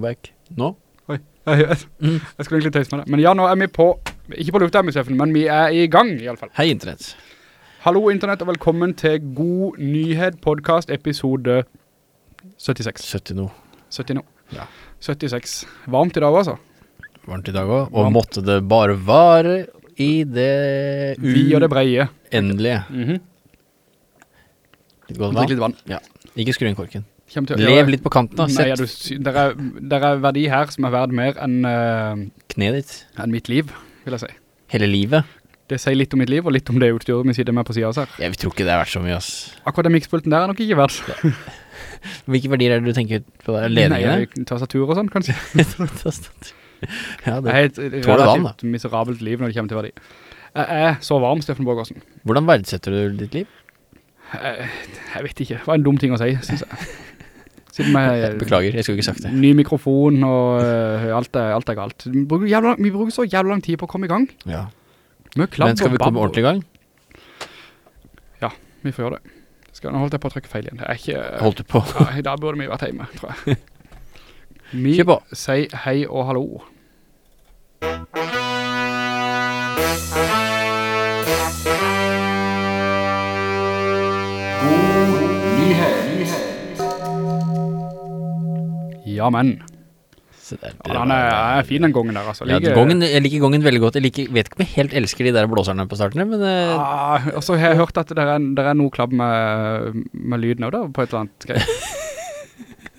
Back. Nå? Oi, jeg, jeg, Mm. jeg skulle egentlig tøyse med det. Men ja, nå er vi på, ikke på lufta, men vi er i gang i alle fall. Hei, internett. Hallo internett, og velkommen til God Nyhet podcast episode 76. 70 nå. 70 nå. Ja. 76. Varmt i dag altså. Varmt i dag også. Og Varmt. måtte det bare vare i det Vi og det breie. uendelige. Mhm. Litt godt vann. litt vann. Ja. Ikke skru inn korken. Til Lev litt på kanten da. Nei, er du, der, er, der er verdi her som er verd mer enn uh, kneet ditt. enn mitt liv, vil jeg si. Hele livet. Det sier litt om mitt liv, og litt om det utstyret vi sitter med på siden av oss her. Jeg tror ikke det er verdt så mye, ass. Akkurat den mikspulten der er nok ikke verdt. Hvilke verdier er det du tenker på der? Ledningene? Nei, tastatur og sånn, kanskje. ja, Jeg det. har et Tåler vann, relativt miserabelt liv når det kommer til verdi. Jeg er så varm, Steffen Borgårdsen. Hvordan verdsetter du ditt liv? Jeg, jeg vet ikke. Det var en dum ting å si, synes jeg. Med Beklager, jeg skulle ikke sagt det. ny mikrofon og uh, alt, er, alt er galt. Vi bruker, jævla, vi bruker så jævla lang tid på å komme i gang. Ja. Men skal vi komme ordentlig i gang? Ja, Vi får gjøre det. Skal, nå holdt jeg på å trykke feil igjen. Det er ikke... Holdt du på? Ja, da burde vi vært hjemme, tror jeg. Vi sier hei og hallo. Ja, men. Der, Ja, han er, er fin den gongen der, altså. Ja, gongen, jeg liker gongen veldig godt. Jeg liker, vet ikke om jeg helt elsker de der blåserne på starten, men eh, Ah, og så har jeg hørt at det er, det er noe klabb med, med lyden også da, på et eller annet greit.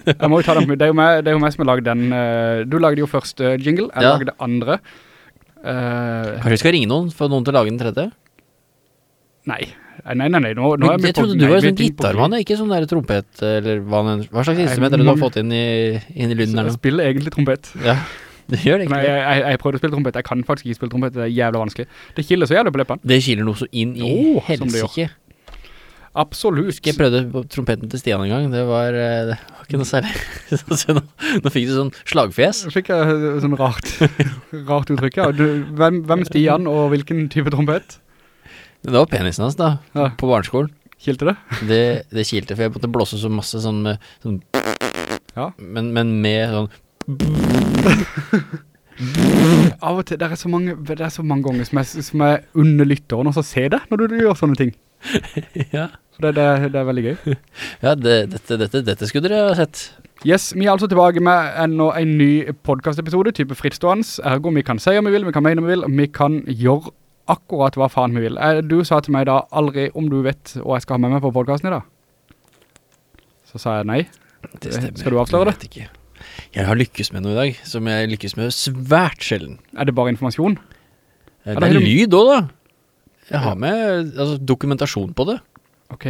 Jeg må jo ta den, det er jo meg, det er jo meg som har laget den. eh, Du lagde jo først jingle, jeg Ja. lagde andre. Uh, kanskje vi skal ringe noen, få noen til å lage den tredje? nei, nei, nei, nei, nå, nå jeg trodde du var er sånn gitarmann, ikke sånn der trompet, eller hva, hva slags instrument er det du har fått inn i, inn i lyden der Jeg spiller egentlig trompet. Ja, det gjør det Nei, jeg, jeg, jeg prøvde å spille trompet, jeg kan faktisk ikke spille trompet, det er jævla vanskelig. Det kiler så jævlig på leppene. Det kiler noe så inn i oh, helsike. Absolutt. Husker jeg prøvde trompeten til Stian en gang, det var, eh, det var ikke noe særlig. Nå, nå fikk du sånn slagfjes. Så fikk jeg sånn rart, rart uttrykk, ja. Du, hvem, hvem Stian, og hvilken type trompet? Det var penisen hans da, Ja. på barneskolen. Kilte det? Det, det kilte, for jeg måtte blåse så masse sånn med, sånn, Ja. men, men med sånn, Av og til, det er så mange, det er så mange ganger som jeg, som jeg under lytteren også ser det når du gjør sånne ting. ja, Så det, det, det er veldig gøy. ja det, dette, dette, dette skulle dere ha sett. Yes, vi er altså tilbake med enda en ny podcast-episode, type frittstående. Ergo, vi kan si om vi vil, vi kan mene om vi vil, vi kan gjøre akkurat hva faen vi vil. Eh, Du sa til meg da aldri om du vet hva jeg skal ha med meg på podcasten i dag. Så sa jeg nei. Det Skal du avsløre det? Jeg vet ikke. Jeg har lykkes med noe i dag, som jeg lykkes med svært sjelden. Er det bare informasjon? Eh, Det er har lyd også da. Jeg har med altså, dokumentasjon på det. Ok.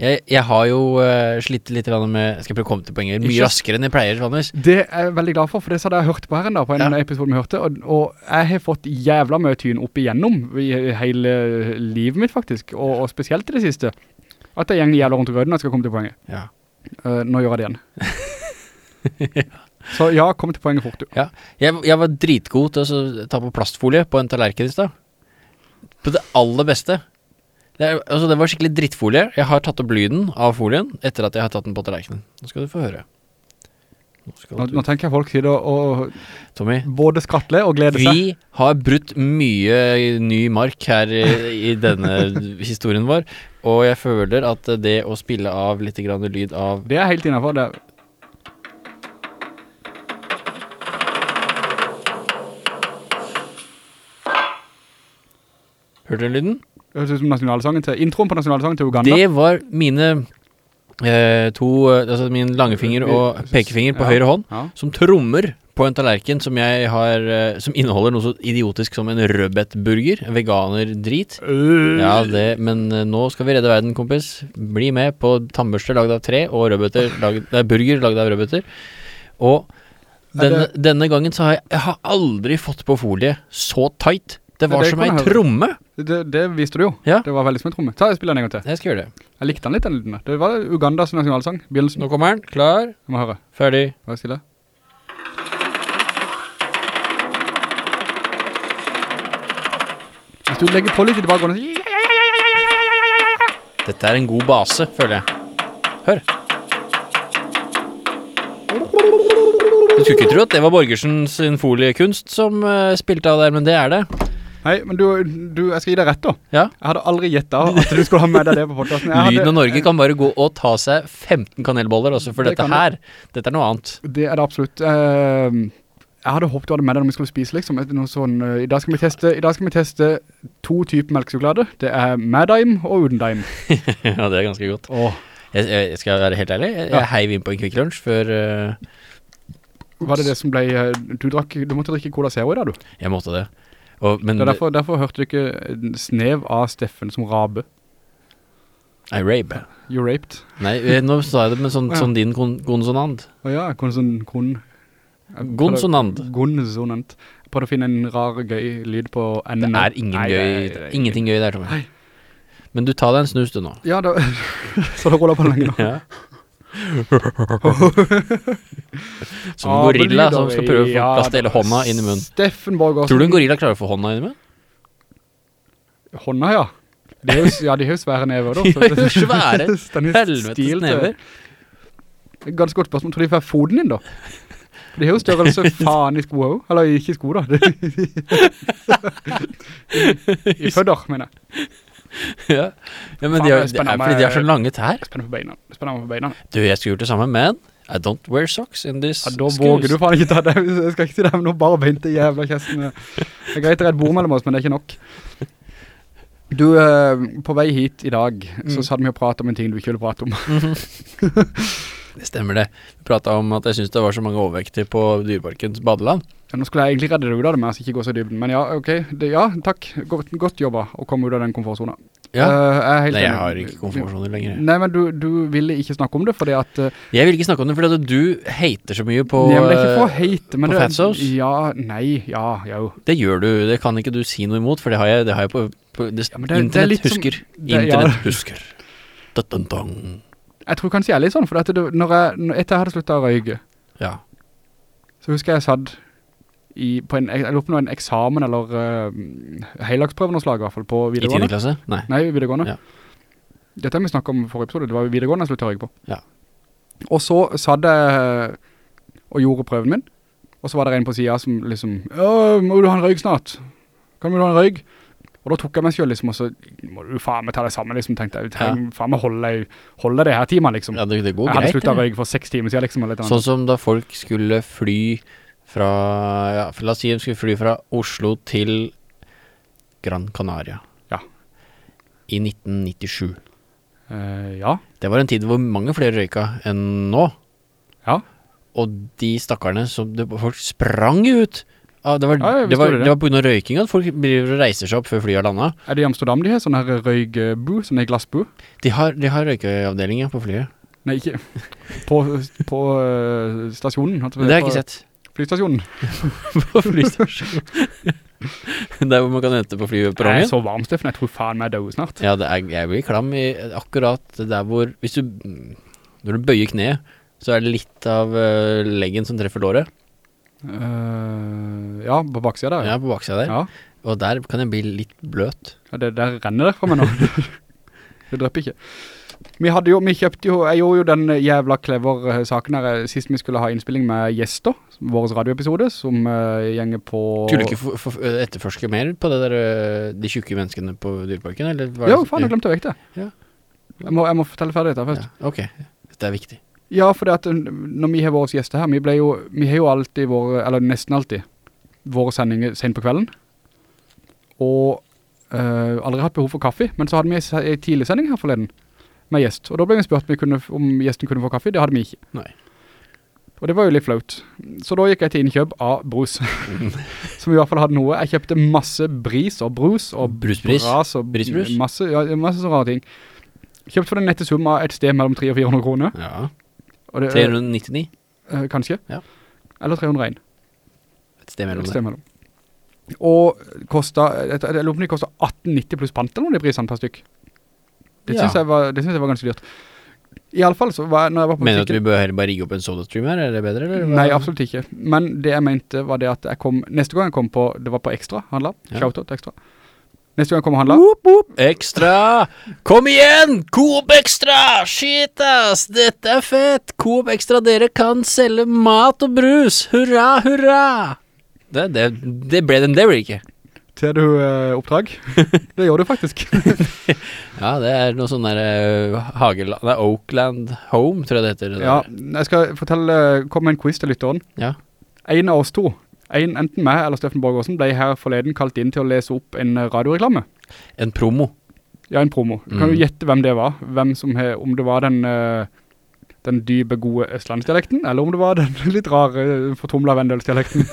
Jeg, jeg har jo uh, slitt litt med, jeg skal prøve å komme til poenget, mye raskere enn jeg pleier, vanligvis. Det er jeg veldig glad for, for det hadde jeg hørt på her en dag, på en Ja. episode vi hørte, og, og jeg har fått jævla mye tyn opp igjennom i hele livet mitt faktisk, og, og spesielt i det siste. At det gjenger jævla rundt røden når jeg skal komme til poenget. Ja. Uh, nå gjør jeg det igjen. Så ja, kom til poenget fort du. Ja. Jeg, jeg var dritgod til å ta på plastfolie på en tallerken i stad. På det aller beste. Det, er, altså, det var skikkelig drittfolie. Jeg har tatt opp lyden av folien etter at jeg har tatt den på tallerkenen. Nå skal du få høre. Nå Nå, du. nå tenker jeg folk sitter og Tommy, både skatle og glede seg. vi har brutt mye ny mark her i, i denne historien vår, og jeg føler at det å spille av litt grann lyd av Det er helt innafor. det. Hørte du lyden? Det høres ut som nasjonalsangen til, introen på nasjonalsangen til Uganda. Det var mine eh, to, altså min langefinger og pekefinger på Ja. høyre hånd, Ja. som trommer på en tallerken som har, eh, som inneholder noe så idiotisk som en rødbetburger, veganer-drit. Øh. Ja, det, men eh, nå skal vi redde verden, kompis. Bli med på tannbørster lagd av tre og rødbeter, Det er burger lagd av rødbeter. Og denne, denne gangen så har jeg, jeg har aldri fått på folie så tight. Det var det som ei tromme. Det, det visste du jo. Ja. Det var veldig som en tromme. Ta, jeg spiller den en gang til. Jeg skal gjøre det. Jeg likte den litt, den lyden. Det var Ugandas nasjonalsang. Begynnelsen. Nå kommer den. Klar, Jeg må høre. ferdig. Vær stille. Hvis du legger på litt i bakgrunnen så- Dette er en god base, føler jeg. Hør. Du skulle ikke tro at det var Borgersen sin foliekunst som eh, spilte av der, men det er det. Nei, men du, du, jeg skal gi deg rett da. Ja. Jeg hadde aldri gjettet at du skulle ha med deg det på podcasten. Hadde- Lyden av Norge kan bare gå og ta seg 15 kanelboller også, for Det dette her, dette er noe annet. Det er det absolutt. Eh, jeg hadde håpet du hadde med deg når vi skulle spise, liksom. Sånn, eh, i, dag skal vi teste, I dag skal vi teste to typer melkesjokolade. Det er med daim og uden daim. ja, det er ganske godt. Åh, Jeg, jeg skal være helt ærlig, jeg, Ja. heiv inn på en Quick Lunch før uh, var det det som ble... eh, Du, drakk, du måtte drikke Cola Zero i dag, du. jeg måtte det. Og, men er derfor, derfor hørte du ikke snev av Steffen som rabe. I rape. You raped. Nei, eh, nå sa jeg det med sånn, sånn din kon konsonant. Å ja, konson... Kon... Gonsonant. Jeg prøvde å finne en rar, gøy lyd på Det er ingen Nei, gøy, nei, nei, ingenting gøy der, Tommy. Men du tar deg en snus du nå. Ja, da... så det ruller på lenge nå. Ja. Som en gorilla som skal prøve å ja, plass hele hånda inn i munnen. Steffen Borgårdsen. Tror du en gorilla klarer å få hånda inn i munnen? Hånda, ja. De har jo, ja, de har jo svære never da. De har jo svære Helvetes never. Ganske godt spørsmål. Tror de får foden inn da? De har jo størrelse faen i sko også. Eller ikke i sko da. I fødder, mener jeg. Ja, ja men Faen, de har, det er fordi de har så lange tær. Spenner på beina. Spennende på beina. Du, jeg skulle gjort det samme, men I don't wear socks in this Ja, da våger du faen ikke ta det. Jeg skal ikke si det med noe bare beinte jævla kjesten. Det er greit redd bord mellom oss, men det er ikke nok. Du, eh, på vei hit i dag, så Mm. satt vi jo pratet om en ting du ikke ville prate om. Det stemmer det. Vi pratet om at jeg synes det var så mange overvekter på Dyreparkens badeland. Ja, Nå skulle jeg egentlig redde deg ut av det, men jeg skal ikke gå så i dybden. Men ja, ok. Det, ja, takk. Godt, godt jobba å komme ut av den komfortzonen. Ja. uh, jeg Nei, jeg har ikke konfirmasjoner lenger. Nei, men du, du ville ikke snakke om det, fordi at... Uh, Jeg vil ikke snakke om det, fordi at du hater så mye på... nei, men det er ikke for å hate, men på det... Fatsos? Ja, nei, ja, jo. Det gjør du, det kan ikke du si noe imot, for det har jeg, det har jeg på, på det, Ja, det er Internett som- husker. det- ja. Internett husker. da, dun, dun. Jeg tror kanskje jeg er litt sånn, for det, når jeg, når, etter jeg hadde sluttet å røyke, Ja. så husker jeg satt i, på en, jeg lurer på en eksamen eller uh, heilagsprøvenomslag i hvert fall på I 10. videregående. klasse? Nei. Nei, videregående. Ja. Dette har vi snakket om forrige episode, det var videregående jeg sluttet å røyke på. Ja. Og så satt jeg og gjorde prøven min, og så var det en på siden som liksom, «Ja, må du ha en røyk snart? Kan du ha en røyk? Og da tok jeg meg selv liksom, og så må du faen meg ta det sammen, liksom, tenkte jeg. Trenger faen meg holde, holde det her timen, liksom. Ja, det, det går jeg hadde sluttet det. for seks timer siden, liksom. Sånn som da folk skulle fly fra, ja, la oss si de skulle fly fra Oslo til Gran Canaria. Ja. I 1997. Uh, ja, Det var en tid hvor mange flere røyka enn nå. ja. Og de stakkarene som det, folk sprang ut. Ah, det, var, Ja, det, var, det. det var på grunn av røyking at folk reiser seg opp før flyet har landet. Er det i Amsterdam de har sånn her røykbu, sånn glassbu? De har, de har røykeavdelinger på flyet. Nei, ikke. På, på eh, stasjonen. det har jeg ikke sett. Flystasjonen. på flystasjonen. Der hvor man kan vente på Jeg er flyperrongen. så varmt, Steffen. Jeg tror faen meg døde snart. Ja, det er, jeg blir klam i akkurat der hvor Hvis du Når du bøyer kneet, så er det litt av uh, leggen som treffer låret. Uh, ja, på baksida der. Ja, på baksida der. Ja. Og der kan jeg bli litt bløt. Ja, det der renner det fra meg nå. det drøpper ikke. Vi hadde jo, vi kjøpte jo, jeg gjorde jo den jævla clever eh, saken her, eh, sist vi skulle ha innspilling med gjester, vår radioepisode, som uh, gjenger på... Skulle du ikke for, for, etterforske mer på det der, de tjukke menneskene på dyreparken, eller? var det- Jo, faen, jeg glemte å vekk det. Ja. Jeg må, jeg må fortelle ferdig dette først. Ja, ok, dette er viktig. Ja, for det at når vi har våre gjester her, vi ble jo, vi har jo alltid våre, eller nesten alltid, våre sendinger sent på kvelden. Og uh, aldri hatt behov for kaffe, men så hadde vi en tidlig sending her forleden med gjest. Og da ble vi spurt om, vi kunne, om gjesten kunne få kaffe, det hadde vi ikke. Nei. Og det var jo litt flaut. Så da gikk jeg til innkjøp av brus. som i hvert fall hadde noe. Jeg kjøpte masse bris og brus og Brusbris? bras og Brisbrus? masse, ja, masse sånne rare ting. Kjøpt for den nette summa et sted mellom 300 og 400 kroner. Ja, det, 399, Øh, kanskje? Ja. Eller 301. et sted mellom Et sted mellom. Og kostet, jeg, lurer på om de kostet 18,90 pluss pant eller noe, de prisene per stykk. Det Ja. synes, jeg var, det synes jeg var ganske dyrt. I alle fall så var når jeg var på Mener du at vi bør heller bare rigge opp en sodastream her, er det bedre, eller? Nei, absolutt ikke. Men det jeg mente var det at jeg kom, neste gang jeg kom på, det var på Ekstra, handla, Ja. shoutout Ekstra. Neste gang jeg kom og handla. Whoop, whoop. Ekstra! Kom igjen! Coop Extra! Shit, ass! Dette er fett! Coop Extra, dere kan selge mat og brus! Hurra, hurra! Det, det, det ble den, det ble ikke. Ser du eh, oppdrag? det gjør du faktisk. Ja, det er noe sånn der uh, Hageland Nei, Oakland Home, tror jeg det heter. det ja, jeg skal fortelle, komme med en quiz til lytteren. ja. En av oss to, en, enten meg eller Steffen Borgårdsen, ble her forleden kalt inn til å lese opp en eh, radioreklame. En promo. Ja, en promo. Kan Mm. du gjette hvem det var? Hvem som he, om det var den, eh, den dybe, gode østlandsdialekten, eller om det var den litt rare, fortumla vendelsdialekten.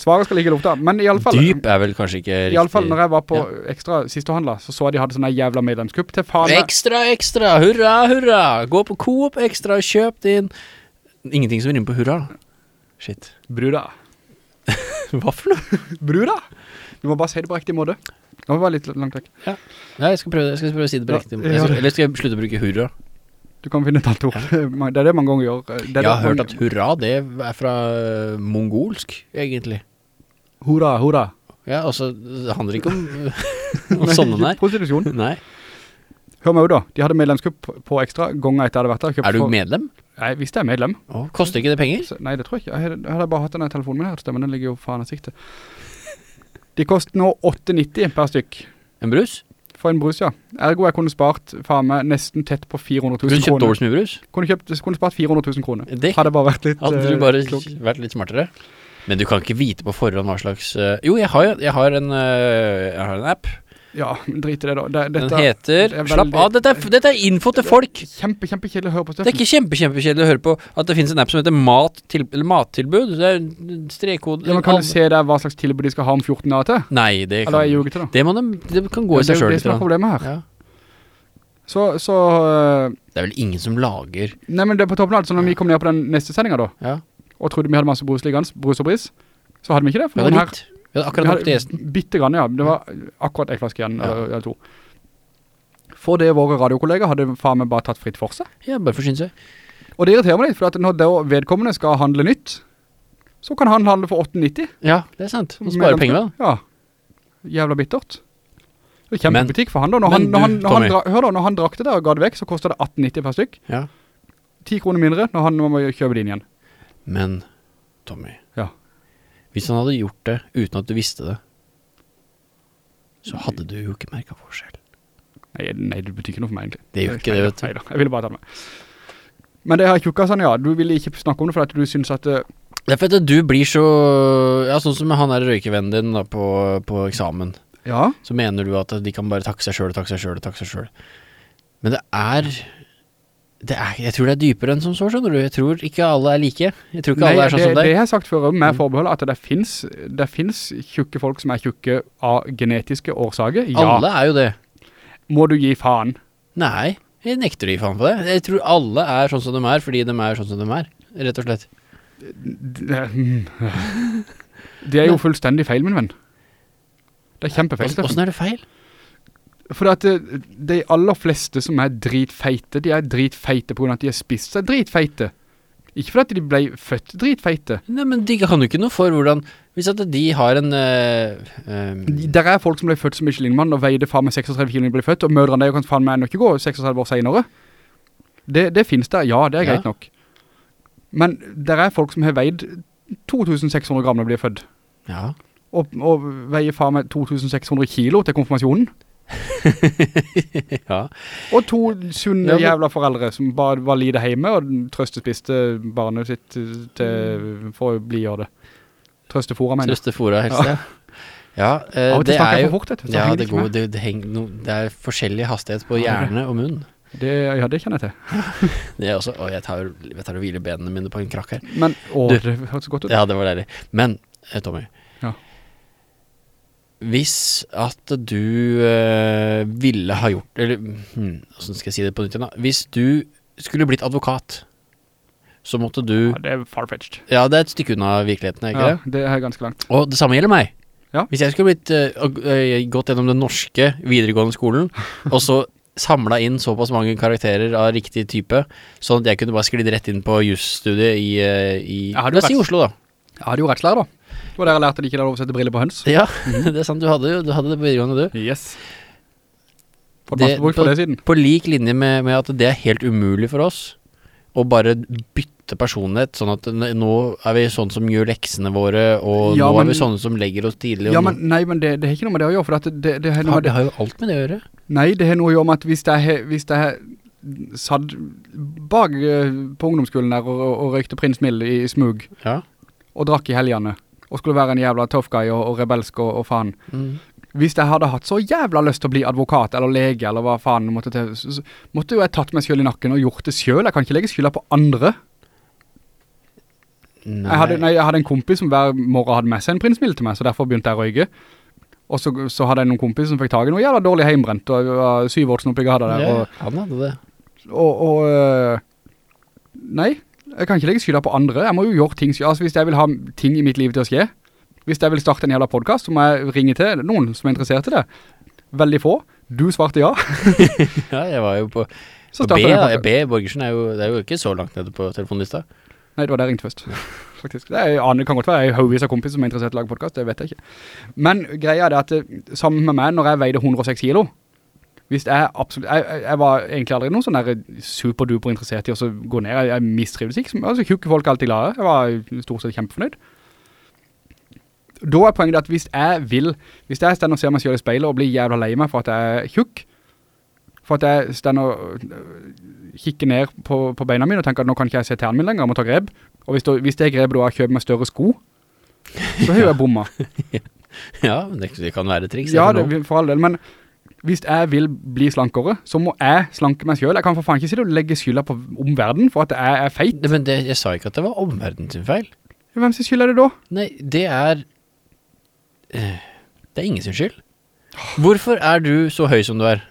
Svaret skal ligge i lufta, men i alle fall... Dyp er vel kanskje ikke riktig. I alle fall, når jeg var på Ja. ekstra siste og handlet, så så jeg de hadde sånne jævla medlemskupp til faen. Ekstra, ekstra, hurra, hurra! Gå på Coop ekstra og kjøp din Ingenting som rimer på hurra. Shit. Bruda. Hva for noe? Bruda! Du må bare si det på riktig måte. Nå var jeg litt langt vekk. Ja, jeg skal prøve, jeg skal prøve å si det på riktig jeg. Eller skal jeg slutte å bruke hurra? Du kan finne et annet. Det er det man ganger gjør. Jeg det har hørt mange- at hurra, det er fra øh, mongolsk, egentlig. Hurra, hurra. Ja, altså, det handler ikke om, om sånne, nei. Prostitusjon. Nei. Hør meg jo da. De hadde medlemskupp på- ekstra ganger etter jeg hadde vært der. Er du medlem? Nei, hvis jeg er medlem. Åh, koster ikke det penger? Så, nei, det tror jeg ikke. Jeg hadde bare hatt denne telefonen min her, stemmen den ligger jo faen i siktet. De koster nå 8,90 per stykk. En brus? For en brus, ja. Ergo jeg kunne spart faen meg nesten tett på 400 Kunne 000 du kjøpt kroner. dobbelt så mye brus? Kunne, kjøpt, kunne spart 400 000 kroner. Det Hadde bare vært litt hadde du eh, bare klok. vært litt smartere. Men du kan ikke vite på forhånd hva slags øh, Jo, jeg har, jeg har, en, øh, jeg har en app. Ja, drit i det da. Det, Den heter det Slapp av, dette er, dette er info til folk! kjempe, kjempe kjedelig å høre på Det er ikke kjempe, kjempekjedelig å høre på at det finnes en app som heter mat til, eller Mattilbud. Det er strekkode Ja, men kan du se der hva slags tilbud de skal ha om 14 dager til? Nei, det Eller er jeg kan ljuger til da? Det, må de, det kan gå i seg sjøl det litt. som er problemet her. Ja. Så, så uh, Det er vel ingen som lager Nei, men det er på toppen av alt, så når vi kom ned på den neste sendingen da, Ja, og trodde vi hadde masse brus liggende, brus og bris, så hadde vi ikke det. For det var her, litt. Vi hadde akkurat nok til gjesten. bitte grann, ja. Det var akkurat en flaske igjen, Ja. eller, eller to. For det våre radiokolleger hadde faen meg bare tatt fritt for seg. Ja, bare forsyne seg. Og det irriterer meg litt, for når vedkommende skal handle nytt, så kan han handle for 8,90. Ja, det er sant. Man sparer penger da. Ja. Jævla bittert. Det er kjempebutikk for han da. Når han, når han, når han, dra, hør da, når han drakk det der og ga det vekk, så kostet det 18,90 per stykk. Ja. 10 kroner mindre når han må kjøpe det inn igjen. Men, Tommy. Hvis han hadde gjort det uten at du visste det, så hadde du jo ikke merket forskjell. Nei, nei, det betyr ikke noe for meg egentlig. Det gjør ikke det, vet du. Neida, jeg ville bare ta det med. Men det her tjukkasen, ja, du ville ikke snakke om det for at du synes at eh, Det er for at du blir så Ja, sånn som han er røykevennen din da på, på eksamen. Ja, Så mener du at de kan bare takke seg selv, takke seg selv, takke seg selv. Men det er er, jeg tror det er dypere enn som så, skjønner du. Jeg tror ikke alle er like. Jeg tror ikke Nei, alle er sånn det, som det jeg har sagt før med forbehold at det finnes, det finnes tjukke folk som er tjukke av genetiske årsaker. Ja, Alle er jo det. må du gi faen. Nei, jeg nekter å gi faen på det. Jeg tror alle er sånn som de er, fordi de er sånn som de er. Rett og slett. Det, mm. er jo fullstendig feil, min venn. Det er kjempefeil, Steffen. Hvordan er det feil? For at de aller fleste som er dritfeite, de er dritfeite på grunn av at de har spist seg dritfeite. Ikke fordi de ble født dritfeite. Nei, men de kan jo ikke noe for hvordan Hvis at de har en eh, eh, Der er folk som ble født som Michelin-mann og veide faen med 36 kilo når de ble født, og mødrene der kan faen meg ennå ikke gå 36 år senere. Det, det finnes der, ja, det er Ja. greit nok. Men der er folk som har veid 2600 gram når de blir født, Ja. og, og veier faen meg 2600 kilo til konfirmasjonen. ja. Og to sunne jævla foreldre som bare var lite hjemme og trøstespiste barnet sitt til, for å bli gjøre det. Trøstefora, mener jeg. Trøstefora helse. Ja, ja eh, Av det er jo for fort, det, ja, det, går, det, no, det er forskjellig hastighet på er hjerne og munn. Det, ja, det kjenner jeg til. Det er også, å, jeg tar, jeg tar og hviler benene mine på en krakk her. Men, å, Du- det hørtes godt ut. Ja, det var deilig. Men, eh, Tommy. Hvis at du eh, ville ha gjort Eller hmm, hvordan skal jeg si det på nytt igjen da? Hvis du skulle blitt advokat, så måtte du Ja, det er farfetched. Ja, det er et stykke unna virkeligheten, ikke Ja, det? det er ganske langt. Og det samme gjelder meg. Ja. Hvis jeg skulle blitt eh, gått gjennom den norske videregående skolen, og så samla inn såpass mange karakterer av riktig type, sånn at jeg kunne bare sklidd rett inn på jusstudiet i, i La oss si Oslo, da. Jeg hadde jo rettslærer da. Det var der jeg lærte at det ikke er lov å sette briller på høns. Ja, det er sant. Du hadde jo du hadde det på videregående, du. Yes. Det- på- det siden. På lik linje med, med at det er helt umulig for oss å bare bytte personlighet, sånn at nå er vi sånn som gjør leksene våre, og Ja, nå men- er vi sånne som legger oss tidlig. Ja, men nei, men det, det har ikke noe med det å gjøre, for det, det, det, har det, det har jo alt med det å gjøre. Nei, det har noe å gjøre med at hvis jeg, er, hvis jeg satt bak eh, på ungdomsskolen der og, og, og røykte prinsmild i smug, Ja. og drakk i helgene, og skulle være en jævla tough guy og, og rebelsk og, og faen. Mm. Hvis jeg hadde hatt så jævla lyst til å bli advokat eller lege eller hva faen måtte til, så, måtte jo jeg tatt meg selv i nakken og gjort det selv. Jeg kan ikke legge skylda på andre. Nei. Jeg hadde, nei, jeg hadde en kompis som hver morgen hadde med seg en Prins Mild til meg, så derfor begynte jeg å røyke. Og så, så hadde jeg noen kompis som fikk tag i noe jævla dårlig heimbrent, og uh, var syvårsen oppi gata der, ja, og, han hadde det. og, og øh, Nei, jeg kan ikke legge skylda på andre. Jeg må jo gjøre ting, altså hvis jeg vil ha ting i mitt liv til å skje, hvis jeg vil starte en jævla podcast, så må jeg ringe til noen som er interessert i det. Veldig få. Du svarte ja. Ja, jeg var jo på, Så B. B. Borgersen er jo, det er jo ikke så langt nede på telefonlista. Nei, det var der jeg ringte først. Faktisk. Det, er, aner- kan godt være jeg hauvis av kompis som er interessert i å lage podcast, det vet jeg ikke. Men greia er det at eh, sammen med meg, når jeg veide 106 kilo, hvis jeg absolutt, jeg, jeg, var egentlig aldri noen sånn der superduper interessert i å gå ned, jeg, jeg mistrivdes ikke, altså tjukke folk er alltid glade, jeg var stort sett kjempefornøyd. Da er poenget at hvis jeg vil, hvis jeg stender og ser meg selv i speilet og blir jævla lei meg for at jeg er tjukk, for at jeg stender og øh, kikker ned på, på beina mine og tenker at nå kan ikke jeg se tærne mine lenger, jeg må ta greb, Og hvis, det, hvis det grepet da er å kjøpe meg større sko, så har jeg bomma. Ja, det, kan være triks. ja, det, for all del, men hvis jeg vil bli slankere, så må jeg slanke meg selv. Jeg kan for faen ikke si det og legge skylda på omverden for at jeg er feit. Men det, jeg sa ikke at det var omverden sin feil. Hvem sin skyld er det da? Nei, det er eh, Det er ingen sin skyld. Hvorfor er du så høy som du er?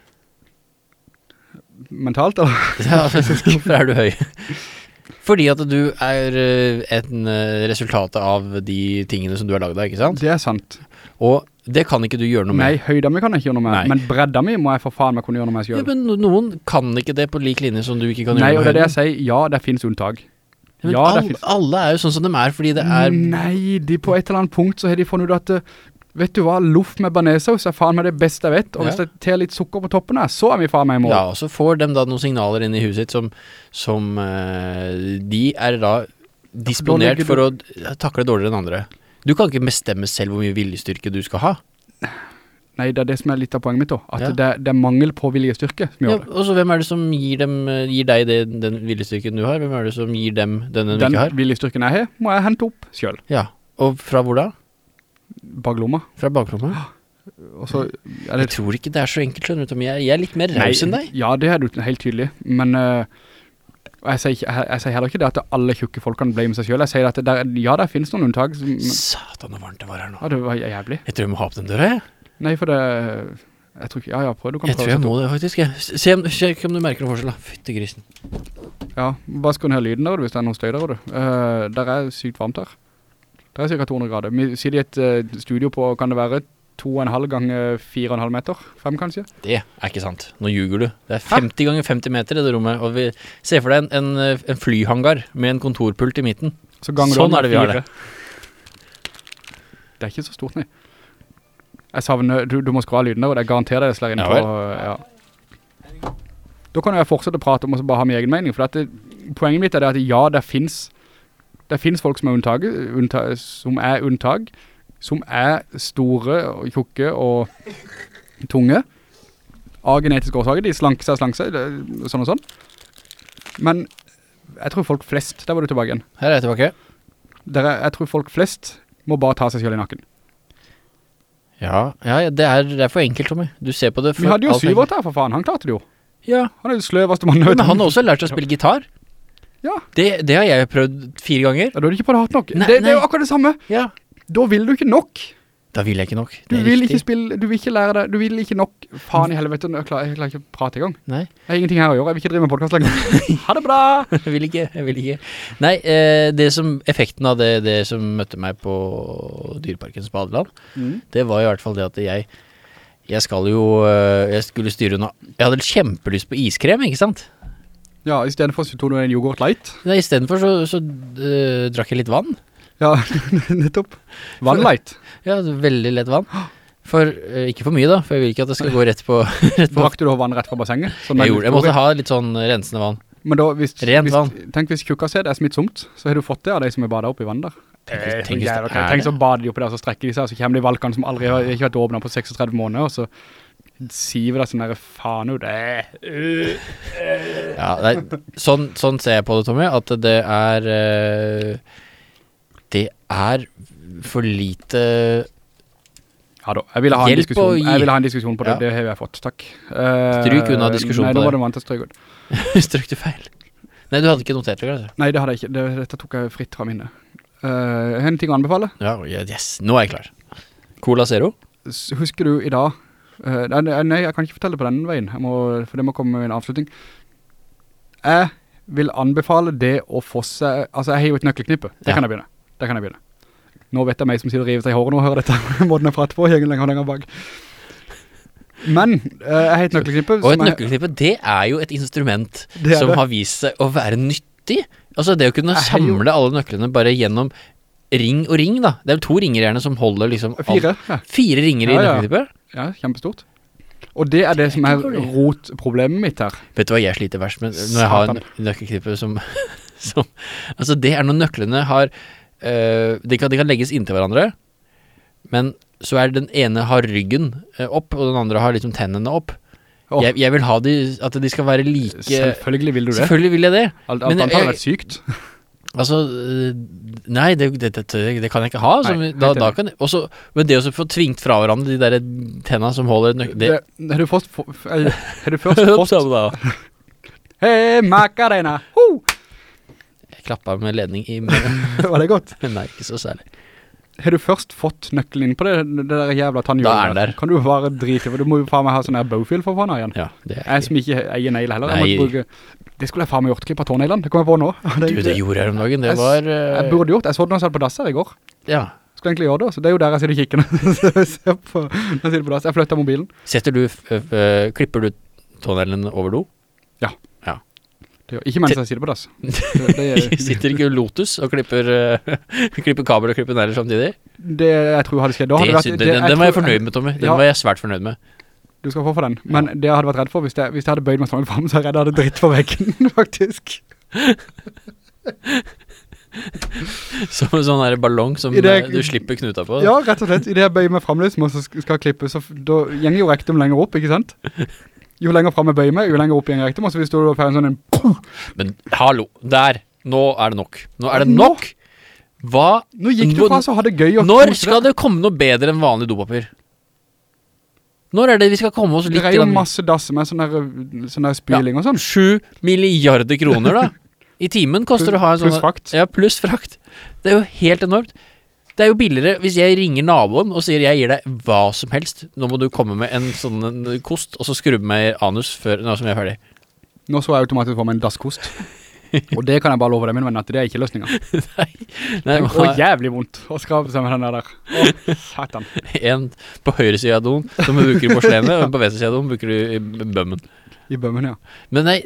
Mentalt, eller? Ja, hvorfor er du høy? Fordi at du er eh, en eh, resultat av de tingene som du har laget deg, ikke sant? Det er sant. Og det kan ikke du gjøre noe med. Nei, høyda mi kan jeg ikke gjøre noe med, Nei. men bredda mi må jeg for faen meg kunne gjøre noe med Ja, men noen kan ikke det på lik linje som du ikke kan Nei, gjøre og med det er det jeg sier, ja, det finnes unntak. Men ja, all, finnes- alle er jo sånn som de er, fordi det er Nei, de på et eller annet punkt så har de funnet ut at eh, Vet du hva, loff med banesaus er faen meg det beste jeg vet Og hvis Ja. jeg ter litt sukker på toppen her, så er vi faen meg i mål Ja, og så får de da noen signaler inn i huset sitt som, som eh, De er da disponert for å takle dårligere enn andre. Du kan ikke bestemme selv hvor mye viljestyrke du skal ha. Nei, det er det som er litt av poenget mitt da At Ja. det, det er mangel på viljestyrke som gjør det og så hvem er det som gir, dem, gir deg det, den viljestyrken du har? Hvem er det som gir dem den du Den ikke har? Den viljestyrken jeg har, må jeg hente opp selv Ja, og fra hvor da? Baglomma. Fra baglomma? Ja. så Jeg tror ikke det er så enkelt, skjønner du, Tommy. Jeg, jeg er litt mer raus enn deg. Ja, det er du helt tydelig Men eh, og jeg, sier ikke, jeg, jeg sier heller ikke det at alle tjukke folkene ble med seg selv Jeg sier at det der, ja, det finnes noen unntak som, Satan, hvor varmt det var her nå. Ja, det var jævlig Jeg tror jeg må ha opp den døra, jeg. Nei, for det Jeg tror ikke, ja, ja, prøv, du kan Jeg prøve tror jeg må det, faktisk. Jeg. Se, om, se om du merker noen forskjell, da. Fytte grisen. Ja, bare skru ned lyden der hvis det er noen støy der, du. Uh, der er sykt varmt her. Der er cirka 200 grader. Vi sitter i et uh, studio på, kan det være, 2,5 ganger 4,5 meter? 5 kanskje? Det er ikke sant. Nå ljuger du. Det er 50 ganger 50 meter i det rommet, og vi ser for deg en, en, en flyhangar med en kontorpult i midten. Så Sånn er det vi har det. Det er ikke så stort, nei. Jeg savner, du, du må skru av lyden der, og det er garantert det slår inn Ja på, ja. Da kan jeg fortsette å prate om og så bare ha min egen mening, for det, poenget mitt er det at ja, det finnes, det finnes folk som er unntaget, unnta, som er unntak, som er store og tjukke og tunge, av genetiske årsaker, de slanker seg og slanker seg, sånn og sånn. Men jeg tror folk flest, der var du tilbake igjen, Her er jeg tilbake. der er, jeg tror folk flest må bare ta seg selv i nakken. Ja, ja det, er, det er for enkelt, Tommy. Du ser på det for Vi hadde jo syv enkelt. her, for faen. Han klarte det jo. Ja, Han er jo sløveste mannen. men han har også lært seg å spille gitar. Ja. Det, det har jeg prøvd fire ganger. Ja, da har du ikke prøvd hatt nok. Nei, det, det er jo akkurat det samme. Ja. Da vil du ikke nok. Da vil jeg ikke nok. Du vil ikke spille, du vil ikke lære deg, du vil ikke nok. Faen i helvete, jeg klarer, jeg klarer ikke å prate i gang. Nei. Jeg har ingenting her å gjøre, jeg vil ikke drive med podcast lenger. ha det bra! Jeg vil ikke, jeg vil ikke. Nei, eh, det som, effekten av det, det som møtte meg på Dyreparkens badeland, det var i hvert fall det at jeg, jeg skal jo, eh, jeg skulle styre unna, jeg hadde kjempelyst på iskrem, ikke sant? Ja, i stedet for så tog du en yoghurt light. Nei, i stedet for så, så eh, drakk jeg litt vann. Ja, nettopp. Vannlight. Ja, er veldig lett vann. For, eh, ikke for mye da, for jeg vil ikke at det skal gå rett på, rett på. Drakk du da vann rett fra bassenget? Sånn Jeg, gjorde, jeg måtte ha litt sånn rensende vann. Men da, hvis, Rent hvis, vann. tenk hvis tjukkased er smittsomt, så har du fått det av de som er badet opp i vann der. Tenk- Eh, tenk er kult. Tenk så bader de oppi der, så strekker de seg, så kommer de valkene som aldri har ikke vært åpnet på 36 måneder, og så siver det sånn der faen ut. det... øh. Ja, nei, sånn, sånn ser jeg på det, Tommy, at det er Det er for lite Ja da, jeg ville ha en diskusjon, jeg ville ha en diskusjon på det, Ja. det har jeg fått, takk. Uh, Stryk unna diskusjon Nei, på nå var det vant til strøk. Strøk du feil? Nei, du hadde ikke notert det, kanskje? Nei, det hadde jeg ikke, det, dette tok jeg fritt fra minne. Uh, en ting å anbefale. Ja, yes, nå er jeg klar. Cola Zero? Husker du i dag Uh, nei, nei, jeg kan ikke fortelle på den veien må, For det må komme med en avslutning Jeg vil anbefale det å få seg Altså jeg har jo et nøkkelknippe Det Ja. kan jeg begynne Det kan jeg begynne Nå vet jeg meg som sitter og river seg i håret nå og hører dette Måten jeg prater på Gjengen lenger og lenger bak Men uh, jeg heter et nøkkelknippe Og et nøkkelknippe, det er jo et instrument som det. har vist seg å være nyttig. Altså det å kunne Jeg samle jo- alle nøklene bare gjennom ring og ring, da. Det er jo to ringer gjerne som holder liksom Fire ja. Fire ringer i Ja, ja. nøkkelknippet. ja, kjempestort Og det er det som er rotproblemet mitt her Vet du hva jeg sliter verst med når jeg har en nøkkelknippe som, som Altså det er når nøklene har øh, de, kan, de kan legges inntil hverandre, men så er den ene har ryggen øh, opp, og den andre har liksom tennene opp. Oh. Jeg, jeg vil ha de, at de skal være like Selvfølgelig vil du det Selvfølgelig vil jeg det. Alt, Men annet hadde vært sykt Altså, øh, nei, det, det, det, kan jeg ikke ha. Som, Nei, da, da kan, også, men det å få tvingt fra hverandre de der tenna som holder nøk... Det, det, Har du først eh, Har du først fått. Hei, Macarena Ho! Jeg klappa med ledning i munnen. Var det godt? Nei, ikke så særlig. Har du først fått nøkkelen inn på det, det der jævla tannhjulet Da er den der. Kan du bare drite for du må jo faen meg ha sånn her bowfill for faen her igjen. Ja, det er Jeg som ikke eier nail heller, jeg Nei. bruke... Det skulle jeg faen meg gjort, klippe tåneglene, det kom jeg på nå. Det, Du, det gjorde jeg om dagen. Det Jeg var jeg øh, burde gjort, jeg så den selv på dass her i går. Ja. Skulle egentlig gjøre det, så det er jo der jeg sitter og kikker jeg jeg sitter på dass. Jeg flytter mobilen. Setter du øh, Klipper du tåneglen over do? Det ikke mens jeg sitter på dass. Sitter ikke Lotus og klipper øh, Klipper kabel og klipper negler samtidig? det jeg tror hadde skjedd. Da hadde Det, vært- det- den, jeg den var jeg fornøyd med, Tommy. Den Ja. var jeg svært fornøyd med. Du skal få for den. Men det jeg hadde vært redd for, hvis jeg, hvis jeg hadde bøyd meg sånn frem, så hadde jeg hadde dritt for veggen, faktisk. Som en sånn her ballong som det- øh, du slipper knuta på. Ja, rett og slett. I det jeg bøyer meg frem litt, som også skal klippe, så da gjenger jo rektum lenger opp, ikke sant? Jo lenger frem jeg bøyer meg, jo lenger opp gjenger rektum, og så hvis du får en sånn en Men hallo, der! Nå er det nok. Nå er det nok! Hva Nå gikk du fra så hadde gøy og Når skal det komme noe bedre enn vanlig dopapir? Når er det vi skal komme oss Det er jo masse dass med sånn der, sånn der spyling og sånn. 7 milliarder kroner, da. I timen koster det å ha en sånn Pluss frakt. Ja, pluss frakt. Det er jo helt enormt. Det er jo billigere hvis jeg ringer naboen og sier jeg gir deg hva som helst. Nå må du komme med en sånn en kost, og så skrubbe meg i anus før nå som jeg er ferdig. Nå så jeg automatisk for meg en dasskost. og det kan jeg bare love deg, min venn, at det er ikke løsningen. Nei, nei Tenk, å, jævlig vondt å skrape seg med den der. Å, satan. En på høyre side av doen som du bruker i porselenet, og en på venstre side av doen bruker du i bømmen. I bømmen, ja. Men nei,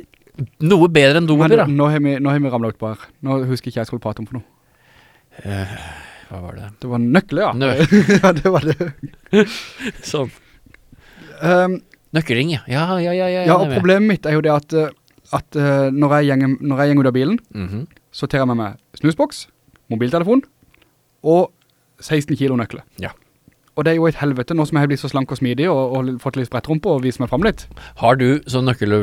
noe bedre enn dopapir, da. nå har vi, nå har vi ramlet ut på her. Nå husker ikke jeg skulle prate om for noe. Eh, hva var det? Det var nøkler, ja. Nø ja, det var det. sånn. Um, Nøkkelring, ja. Ja, ja, ja. ja, ja, og problemet mitt er jo det at, eh, at eh, når, jeg gjenger, når jeg gjenger ut av bilen, Mhm. så tar jeg med meg snusboks, mobiltelefon og 16 kilo nøkler. Ja. Og det er jo et helvete, nå som jeg har blitt så slank og smidig og, og fått litt sprettrumpe og vist meg frem litt. Har du sånn nøkkel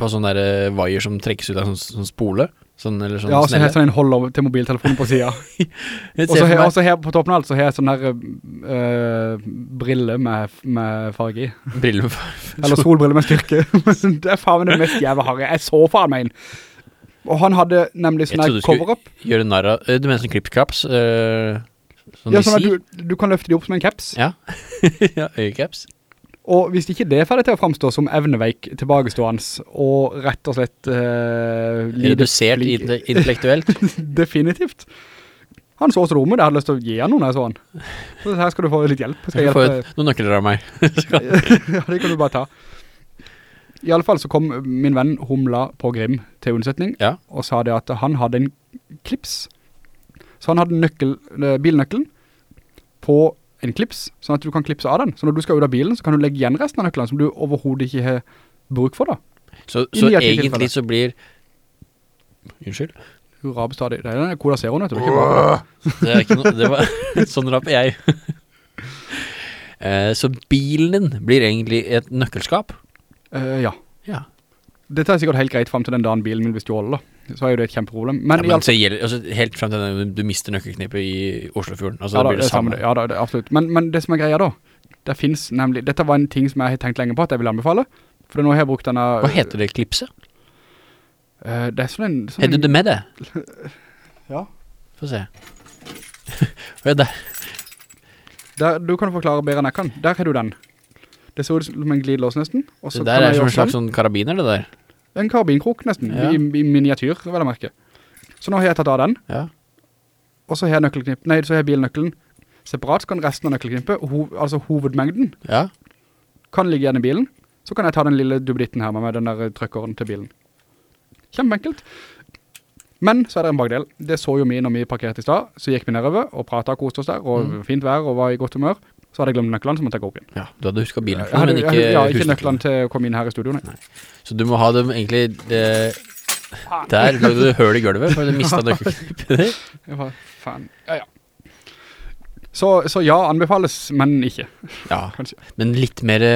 på sånne der eh, som trekkes ut av sånn, sånn spole? Sånn, eller sånn ja, og så har jeg sånn en holder til mobiltelefonen på siden. Og så her har jeg på toppen av alt, så har jeg sånn her uh, brille med, med farge i. Briller Eller solbrille med styrke. Det er faen det mest jævla harry. Jeg så faen meg inn. Og han hadde nemlig sånn her cover-up. gjøre narr av eh, Du mener sånn klippkaps? Uh, sånn Ja, sånn at du, du kan løfte de opp som en caps. Ja, ja øyecaps. Og hvis ikke det er ferdig til å fremstå som evneveik tilbakestående og rett og slett uh, Redusert inte- intellektuelt. Definitivt. Han så også rommet, jeg hadde lyst til å gi han noe jeg så han. Så her skal du få litt hjelp. Skal Jeg få noen nøkler av meg. ja, det kan du bare ta. I alle fall så kom min venn Humla på Grim til unnsetning, Ja. og sa det at han hadde en klips Så han hadde nøkkel, eh, bilnøkkelen på en klips, sånn at du kan klipse av den. Så når du skal ut av bilen, så kan du legge igjen resten av nøkkelen som du overhovedet ikke har bruk for da. Så, så egentlig tilfellet. så blir Unnskyld? Du raber stadig. Det er den Cola Zero, vet du. Det er ikke noe det var, Sånn raper jeg. uh, så bilen din blir egentlig et nøkkelskap? Uh, ja. Ja. Dette er sikkert helt greit frem til den dagen bilen min blir stjålet da. Så er jo det et kjempeproblem. Men, ja, men altså, helt frem til den, du mister nøkkelknippet i Oslofjorden. Altså, Ja da, det blir det samme. Ja da, det, absolutt. Men, men det som er greia da, det finnes nemlig, dette var en ting som jeg har tenkt lenge på at jeg vil anbefale. For nå har jeg brukt denne... Hva heter det klipset? Uh, det er sånn en... Sånn Heter en- det med det? Ja. Få se. Hva er det? Der, du kan forklare bedre enn jeg kan. Der har du den. Det ser ut som en glidelås nesten. Det der er som en slags sånn karabiner, det der. En karbinkrok nesten, Ja. i, i miniatyr, vil jeg merke. Så nå har jeg tatt av den, Ja. og så har jeg nøkkelknippen, nei, så har jeg bilnøkkelen separat, så kan resten av nøkkelknippet, ho, altså hovedmengden, Ja. kan ligge igjen i bilen. Så kan jeg ta den lille dubbeditten her med, med den der trøkkeren til bilen. Kjempeenkelt. Men så er det en bakdel. Det så jo vi når vi parkerte i stad. Så gikk vi nedover og pratet og koste oss der, og Mm. fint vær og var i godt humør. Så hadde jeg glemt nøklene, så måtte jeg gå opp igjen. ja. Du hadde husket bilen, hadde, men ikke, jeg, ja, ikke nøkkelene nøklene til å komme inn her i studio, nei. Så du må ha dem egentlig eh, Der lagde du høl i gulvet For du mistet ditt. Ja, faen. Ja, ja. Så, så ja, anbefales, men ikke, Ja, kanskje. men litt mer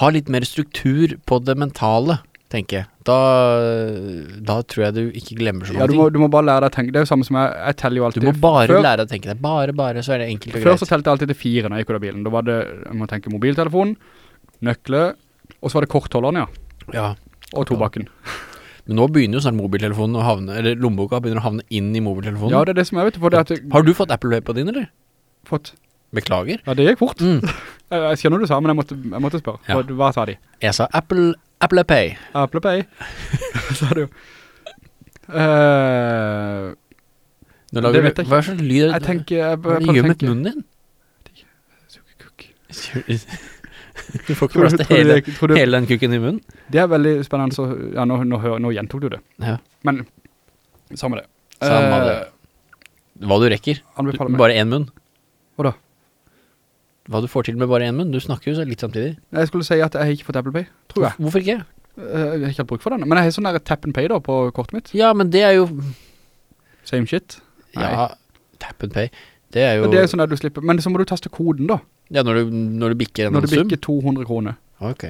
Ha litt mer struktur på det mentale Tenker jeg Da, da tror jeg du ikke glemmer så Ja, du må, ting du må bare lære deg å tenke. Det er jo samme som jeg, jeg teller jo alltid. Du må bare før, lære deg å tenke deg Bare, bare, så er det enkelt og greit. Før så telte jeg alltid til fire når jeg gikk ut av bilen. Da var det, jeg må tenke mobiltelefon, nøkle, og så var det kortholderen, ja. Ja, Og tobakken. men nå begynner jo snart mobiltelefonen å havne Eller lommeboka begynner å havne inn i mobiltelefonen Ja, det er det som jeg vet. For det at jeg, Har du fått Apple Pay på din, eller? fått, Beklager ja, det gikk fort. mm. Jeg skjønner du sa, men jeg måtte, jeg måtte spørre. Ja. Hva, hva sa de? Jeg sa Apple, Apple Pay Apple Pay. sa du jo. Uh, Nå Det lager vet du jeg Hva er sånn lyd jeg tenker, jeg, Hva er det du gjør med munnen din? Kukk. Du får ikke plass til hele, hele den kukken i munnen Det er veldig spennende, så ja, nå, nå, nå gjentok du det. Ja Men, samme det. Samme Eh, det. Hva du rekker Bare en munn Hva da? Hva du får til med bare en munn Du snakker jo så litt samtidig Jeg skulle si at jeg har ikke fått Apple Pay, tror jeg. Hvorfor ikke? Eh, Jeg har ikke hatt bruk for den. Men jeg har sånn der tap and pay da på kortet mitt. Ja, men det er jo Same shit. Nei. Ja, tap and pay Det er jo Men det er sånn der du slipper. Men så må du taste koden da. Ja, når du, når du bikker en sum? Når du bikker 200 kroner. Ok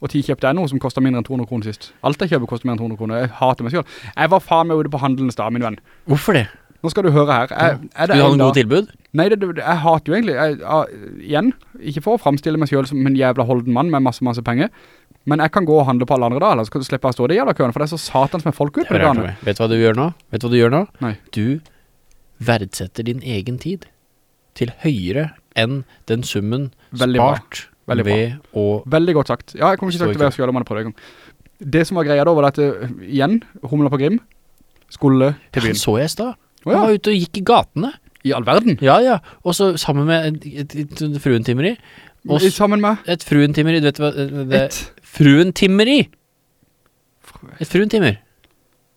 Og ti kjøpte jeg noe som kostet mindre enn 200 kroner sist. Alt jeg kjøper koster mer enn 200 kroner. Jeg hater meg selv. Jeg var faen meg ute på handelens da, min venn. Hvorfor det? Nå skal du høre her. Er, er du ha noen gode tilbud? Nei, det, det, jeg hater jo egentlig, jeg, jeg, igjen, ikke for å fremstille meg selv som en jævla holden mann med masse, masse penger, men jeg kan gå og handle på alle andre da, eller så kan du slippe å stå i jævla køene, for det er så satans med folk ut på det gane. Vet du hva du gjør nå? Vet du hva du gjør nå? Nei. Du verdsetter din egen tid til høyere enn den summen Veldig bra. spart ved bra. å Veldig godt sagt. Ja, jeg kommer ikke til å være selv om jeg har prøvd en gang. Det som var greia da, var at uh, igjen, Humla på Grim skulle til Han byen. så jeg i stad. Han var ute og gikk i gatene. i all verden. Ja, ja. Og så sammen med et, et, et, et fruentimmeri. Og Sammen med et fruentimmeri, du vet hva det, det, et... Fruentimmeri! Et fruentimmer.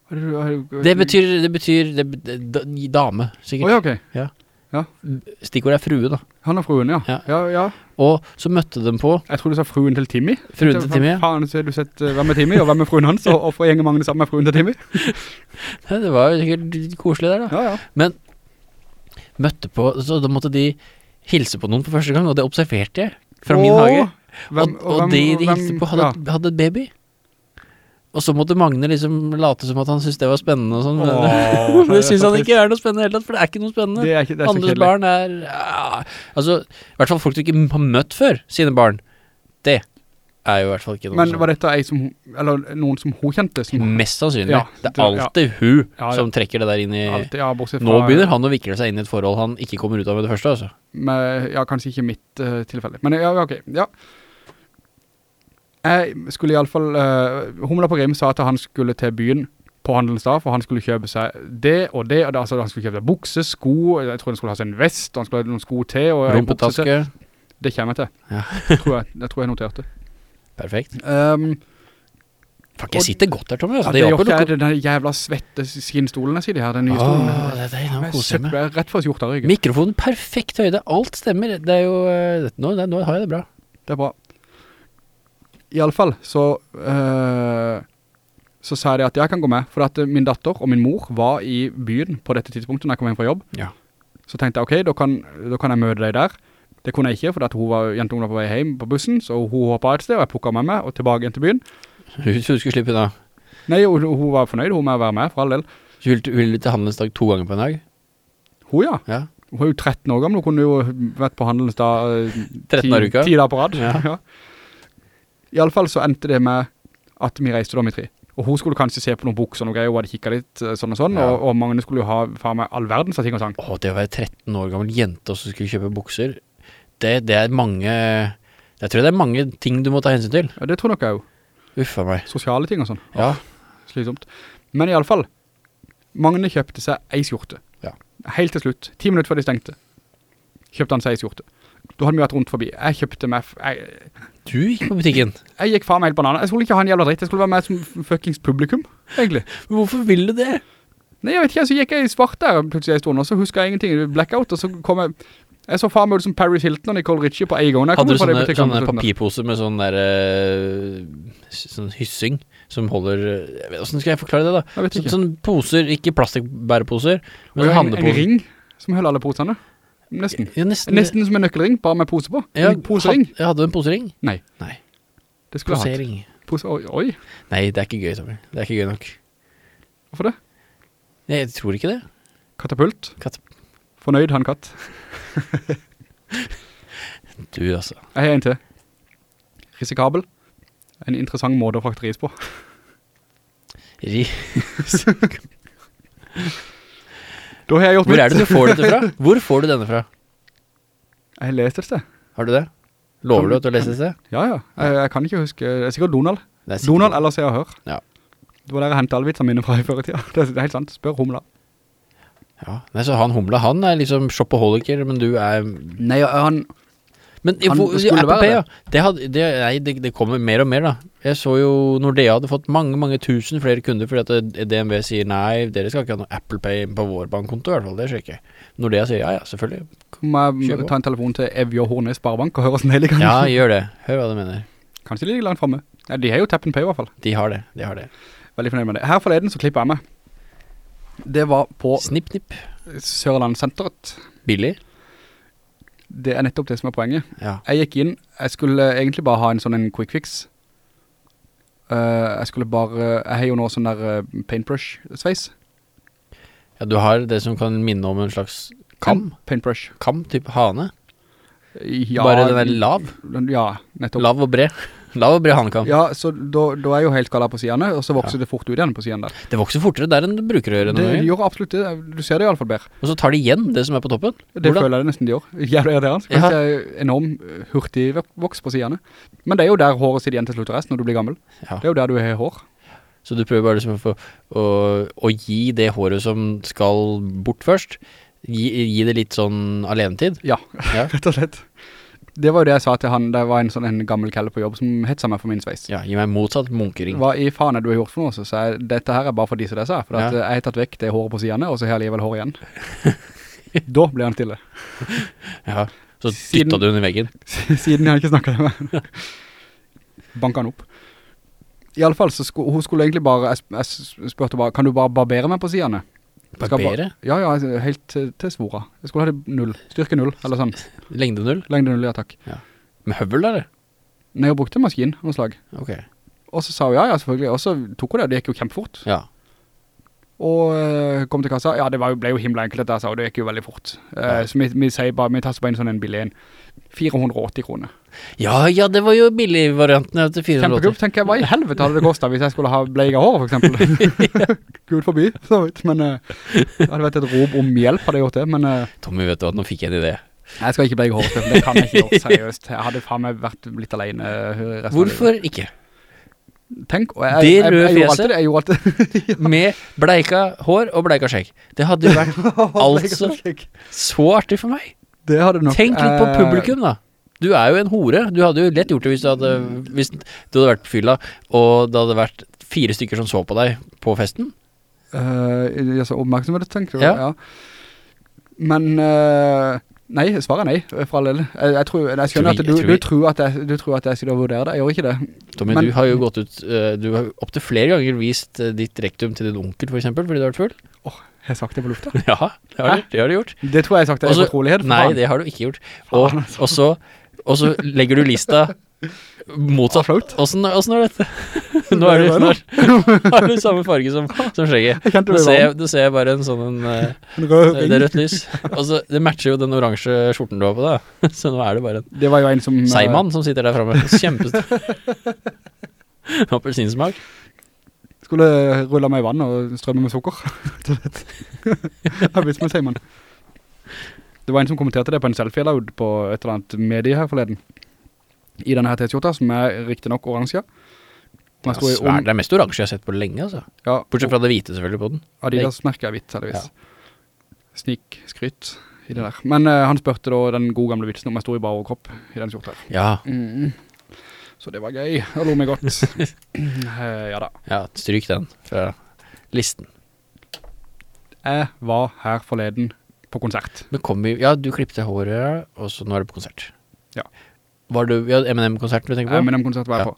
Det betyr, det betyr det, det, dame, sikkert. ja, ok. Stikkord er frue, da. Han er fruen, ja. Ja. Ja, ja. Og så møtte de på Jeg tror du sa fruen til Timmy. fruen til Timmy. ja. Faen, så har du sett uh, hvem er Timmy, og hvem er fruen hans, og, hvorfor for gjengen mange det samme med fruen til Timmy. Ja, Det var jo sikkert koselig der, da. Ja, ja. Møtte på Så da måtte de hilse på noen for første gang, og det observerte jeg fra min hage. hvem- og, og hvem- de de hilste på, hadde, hadde et baby. Og så måtte Magne liksom late som at han syntes det var spennende og sånn. men- Åh, det syns han ikke er noe spennende i det hele tatt, for det er ikke noe spennende. Det er ikke, det er Andres barn er ja, Altså, i hvert fall folk du ikke har møtt før, sine barn. Det er jo i hvert fall ikke noe Men var dette ei som, eller noen som hun kjente? Som Mest sannsynlig. Ja, det det- er alltid hun Ja, som trekker det der inn i alltid, ja, fra... Nå begynner han å vikle seg inn i et forhold han ikke kommer ut av med det første, altså. Med, ja, kanskje ikke mitt uh, tilfelle. Men ja, ja, ok, ja. Jeg skulle i alle fall, uh, Humla på Grim sa at han skulle til byen på handelens dag, for han skulle kjøpe seg det og det, og det, altså han skulle kjøpe seg bukse, sko, jeg tror han skulle ha seg en vest, han skulle ha noen sko til, og en. Rumpetaske. Det kommer jeg til. Ja. Det tror jeg, jeg tror jeg noterte. Perfekt. Um, Fuck, jeg sitter godt her, Tommy. Altså, Ja, det det gjør ikke jeg, den jævla svette skinnstolen jeg sitter i her, den nye stolen. Åh, det er deilig, nå Jeg koser jeg meg. søpper rett for skjorta ryggen. Mikrofonen perfekt høyde, alt stemmer. Det er jo eh, nå, det, nå har jeg det bra. Det er bra. I alle fall, så, uh, så sa jeg at jeg kan gå med, for at eh, min datter og min mor var i byen på dette tidspunktet når jeg kom hjem fra jobb. Ja. Så tenkte jeg, ok, da kan, da kan jeg møte deg der. Det kunne jeg ikke, for at hun var, jentungen var på vei hjem på bussen, så hun hoppet et sted, og jeg plukket med meg og tilbake igjen til byen. Hun skulle slippe da? Nei, hun, hun var fornøyd, hun med å være med, for all del. Så Hun vil, vil til handelsdag to ganger på en dag. Hun ja, Ja. hun er jo 13 år gammel, hun kunne jo vært på handelens dag eh, 13 år uka. ti dager på rad. Ja. I alle fall så endte det med at vi reiste da med tre. Og hun skulle kanskje se på noen bukser og noen greier, hun hadde kikket litt eh, sånn og sånn, Ja. og, og Magne skulle jo ha faen meg all verdens av ting og sang. Åh, det å være 13 år gammel jente og så skulle kjøpe bukser, det, det er mange Jeg tror det er mange ting du må ta hensyn til. Ja, det tror nok jeg jo. Uffa meg. Sosiale ting og sånn. Ja. Slitsomt. Men i alle fall, Magne kjøpte seg ei skjorte. Ja. Helt til slutt, ti minutter før de stengte, kjøpte han seg ei skjorte. Da hadde vi vært rundt forbi. Jeg kjøpte meg, jeg, Du gikk på butikken. jeg gikk faen meg helt bananer. Jeg skulle ikke ha en jævla dritt, jeg skulle være med som fuckings publikum, egentlig. Men hvorfor vil du det? Nei, jeg vet ikke, så gikk jeg i svart der plutselig en stund, og så husker jeg ingenting, blackout, og så kom jeg, jeg så faen meg ut som Paris Hilton og Nicole Richie på en gang. jeg Hadde du sånne, sånne papirposer med sånn der uh, Sånn hyssing som holder vet- Hvordan skal jeg forklare det, da? Jeg vet Så, ikke. sånn poser, ikke plastikkbæreposer, men Og sånn en, en ring som holder alle posene. Nesten. Ja, nesten. Nesten som en nøkkelring, bare med pose på. Ja, en posering. had- hadde du en posering? Nei. Nei. Det skulle jeg hatt. Posering. Pose, oi, oi, Nei, det er ikke gøy, Tommy. Det er ikke gøy nok. hvorfor det? Nei, jeg tror ikke det. Katapult. Katap Fornøyd, han katt. Du, altså. Jeg har en til. Risikabel. En interessant måte å frakte ris på. Ri. Da har jeg gjort Hvor er det du får dette fra? Hvor får du denne fra? Jeg leser det. Har du det? Lover du at du leser det? Ja, ja. Jeg, jeg kan ikke huske. Det er sikkert Donald. Er sikkert- Donald eller Se og Hør. Ja. Det var der jeg hentet alle vitsene mine fra i før i tida. Det, er- det er helt sant. Spør Humla. Ja, nei, så han humla, han er liksom shopaholiker, men du er Nei, han... Men Han hvor- det Apple Pay, ja. Det, hadde, det, nei, det, det kommer mer og mer, da. Jeg så jo Nordea hadde fått mange mange tusen flere kunder fordi at DNB sier nei, dere skal ikke ha noe Apple Pay på vår bankkonto, i hvert fall. Det skjer ikke. Nordea sier ja, ja, selvfølgelig. Må jeg ta en telefon til Evje Horne i Sparebank og høre hvordan det ligger? Ja, gjør det. Hør hva du mener. Kanskje de ligger langt fremme. Ja, de har jo Tappen pay i hvert fall. De har det. De har det. Veldig fornøyd med det. Her forleden så klipper jeg meg. Det var på Snipp, snipp. Sørlandssenteret. Billig. Det er nettopp det som er poenget. Ja. Jeg gikk inn, jeg skulle egentlig bare ha en sånn en quick fix. Uh, jeg skulle bare, jeg har jo nå sånn der eh, paintbrush-sveis. ja, du har det som kan minne om en slags kam. Paintbrush. Kam, typ hane. Ja, Bare den er lav. Ja, nettopp. Lav og bred. Lav blir det hanekam. Ja, så da, da er jo helt skala på sidene, og så vokser det fort ut igjen på siden der. Det vokser fortere der enn det bruker å gjøre Det noen gjør absolutt det. Du ser det i alle fall bedre. Og så tar de igjen det som er på toppen. Det Hvordan? føler jeg det nesten de gjør. Jævlig irriterende. Ja. Kanskje ja. enorm eh, hurtig voks på sidene. Men det er jo der håret sitter igjen til slutt og rest når du blir gammel. Ja. Det er jo der du har hår. Så du prøver bare liksom å, å, å gi det håret som skal bort først, gi, gi det litt sånn alenetid. Ja, Ja. rett og slett. Det var jo det jeg sa til han, det var en sånn en gammel kelle på jobb som hetsa meg for min sveis. Ja, gi meg motsatt munkering. Hva i faen er du har gjort for noe? Så sa jeg, dette her er bare for de som det sa, for Ja. jeg har tatt vekk det håret på sidene, og så har jeg alligevel hår igjen. da ble han stille. Ja. Så Siden- dytta du den i veggen. Siden jeg ikke snakket med. Banket han opp. I alle fall, så skulle, hun skulle egentlig bare, jeg, jeg spurte bare, kan du bare barbere meg på sidene? Jeg Barbere? Ja, ja, altså, helt til, til svora. Jeg skulle ha det null, styrke null, eller sånn. Lengde null? Lengde null, ja takk. Med høvel, eller? Nei, hun brukte maskin, noen slag. Ok. Og så sa hun ja, ja, selvfølgelig. Og så tok hun det, det gikk jo kjempefort. Ja. Og eh, kom til kassa, ja, det var jo, ble jo himla enkelt dette, sa hun, det gikk jo veldig fort. Eh, Ja. Så vi, vi sier bare, vi tar så bare en sånn en billig en. 480 kroner. Ja, ja, det var jo billigvarianten til 480. Kjempekult, tenker jeg, hva i helvete hadde det kostet hvis jeg skulle ha bleiga hår, for eksempel? Gud forbi, så vidt, men uh, det hadde vært et rop om hjelp, hadde jeg gjort det, men Uh, Tommy, vet du hva, nå fikk jeg en idé. jeg skal ikke håret, Steffen, det kan jeg ikke gjøre, seriøst. Jeg hadde faen meg vært litt alene eh, resten av livet. Hvorfor ikke? Tenk, og jeg, Det røde fjeset? jeg gjorde alltid det. Med bleika hår og bleika skjegg. Det hadde jo vært altså så artig for meg. Tenk litt på publikum, da. Du er jo en hore. Du hadde jo lett gjort det hvis du hadde, hvis du hadde vært på fylla, og det hadde vært fire stykker som så på deg på festen? Uh, på oppmerksomhet, tenker du? Ja. Men, uh, nei, svaret er nei, for all del. Jeg, jeg, tror, jeg skjønner Tror vi- at du, du, tror at jeg, du tror at jeg skulle vurdere det. Jeg gjør ikke det. Tommy, Men- du har jo gått ut uh, Du har opp til flere ganger vist ditt rektum til din onkel, for eksempel, fordi du har vært full. Har jeg sagt det på lufta? Ja, det har, du, det har du gjort. Det tror jeg jeg har sagt det Også- fortrolighet. Nei, faen. det har du ikke gjort. Altså. og, så, og så legger du lista motsatt. Flaut. Åssen er dette? Nå er du, har du samme farge som, som skjegget. Nå ser, du ser bare en sånn en, eh, en Det er rødt lys. Og så, det matcher jo den oransje skjorten du har på deg. Så nå er det bare en Det var jo en som... eh, seigmann som sitter der framme. Kjempestor. Appelsinsmak. Skulle rulle meg i vann og strømme med sukker. jeg har blitt som en mann. Det var en som kommenterte det på en selfie jeg på et eller annet medie her forleden. I denne her t-skjorta, som er riktig nok oransje. Ja, om, Det er mest oransje jeg har sett på lenge, altså. ja, Bortsett fra det hvite selvfølgelig på den. Adidas-merket er hvitt, heldigvis. Snik, skryt i det der. Men uh, han spørte da den gode gamle vitsen om jeg stod i bare overkropp i den skjorta. Ja, Mm. Så det var gøy, og lo meg godt. uh, ja da. ja, stryk den fra listen. Jeg var her forleden på konsert. Vi, ja, du klippte håret, og så nå er du på konsert. Ja. Var du, ja, M&M-konserten du tenker på? M&M-konsert var jeg Ja. på.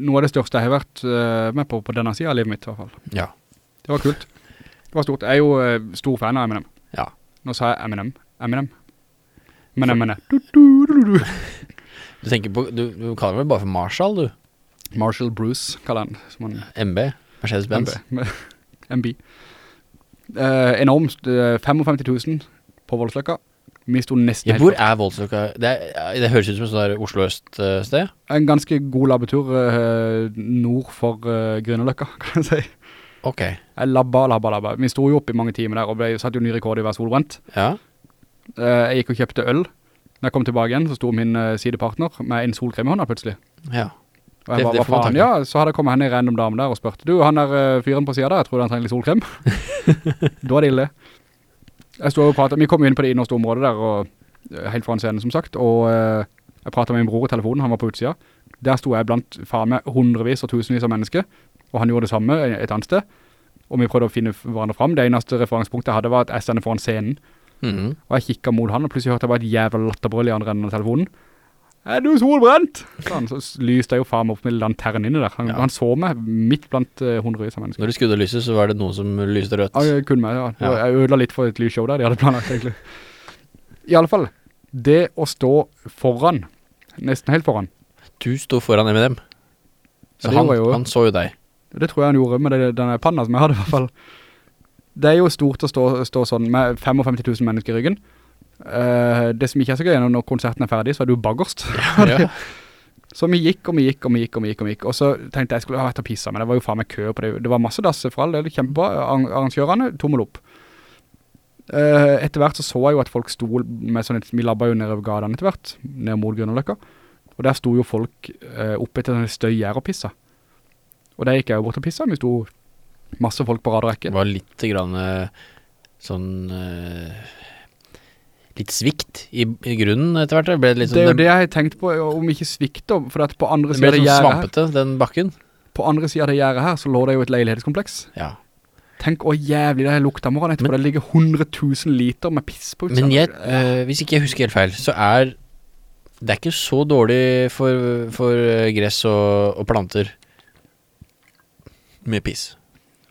Noe av det største jeg har vært uh, med på på denne siden av livet mitt i hvert fall. Ja. Det var kult. Det var stort. Jeg er jo uh, stor fan av M&M. Ja. Nå sa jeg M&M. M&M. Men M&M. Du, du, du, du, du. Tenker på, du, du kaller meg vel bare for Marshall, du? Marshall Bruce, kaller han. Som han MB, Mercedes-Benz. MB. MB. Eh, enormt. Uh, 55 000 på Voldsløkka. Vi sto nesten Ja, helt hvor er Voldsløkka? Det, er- det høres ut som et sånt Oslo Øst-sted. En ganske god labbetur eh, nord for uh, Grünerløkka, kan jeg si. Ok, Jeg labba, labba, labba. Vi sto jo opp i mange timer der, og ble, satt jo ny rekord i å være solbrent. ja. Eh, jeg gikk og kjøpte øl. Når jeg kom tilbake igjen, så sto min eh, sidepartner med en solkrem i hånda plutselig. Ja. Og jeg Det- bare, hva faen? Ja, så hadde jeg kommet henne i random dame der og spørt, du, han der eh, fyren på siden der, jeg tror han trenger litt solkrem. da er det ille. Jeg stod og pratet, vi kom inn på det innerste området der, og eh, helt foran scenen som sagt, og eh, jeg pratet med min bror i telefonen, han var på utsida. Der sto jeg blant faen meg hundrevis og tusenvis av mennesker, og han gjorde det samme et annet sted. Og vi prøvde å finne hverandre fram. Det eneste referanspunktet jeg hadde var at jeg stendte foran scenen, Mhm. og jeg kikket mot han, og plutselig hørte jeg bare et jævla latterbrøl i andre enden av telefonen. Er du solbrent? Så, så lyste jeg jo faen meg opp med lanternen inne der. Han, Ja. han så meg midt blant uh, hundrevis av mennesker. Når du skudde lyset, så var det noen som lyste rødt. Ja, jeg kunne meg, ja. Ja. Jeg ødela litt for et lysshow der, de hadde planlagt egentlig. I alle fall, det å stå foran, nesten helt foran, Du stod foran M&M. Så han, han så jo deg. det tror jeg han gjorde med det, denne panna som jeg hadde i hvert fall. Det er jo stort å stå, stå sånn med 55 000 mennesker i ryggen. Eh, det som ikke er så gøy er når konserten er ferdig, så er du baggerst. Ja. Så vi gikk og vi gikk og vi gikk og vi gikk og vi gikk Og så tenkte jeg jeg skulle ha vært og pissa Men det var jo faen meg kø på det. Det var masse dasse for all del Kjempebra. Arr- Arrangørene tommel opp. Eh, Etter hvert så så jeg jo at folk sto med sånn Vi labba jo nedover gaden etter hvert Ned mot Grønnerløkka Og der sto jo folk uh, oppe etter sånne støy gjær og pissa Og der gikk jeg jo bort og pissa Vi sto masse folk på rad og rekke. Det var litt grann eh, sånn eh, Litt svikt i, i grunnen etter hvert. Det litt Det er jo sånn, det jeg har tenkt på Om ikke svikter For at på andre siden av det sånn gjerdet her svampete, den bakken. På andre siden av det gjerdet her Så lå det jo et leilighetskompleks Ja. Tenk å jævlig det her lukta morgenen etterpå. Men- det ligger 100 000 liter med piss på utsiden. Men jeg, øh, hvis ikke jeg husker helt feil, så er det er ikke så dårlig for, for eh, gress og, og planter med piss.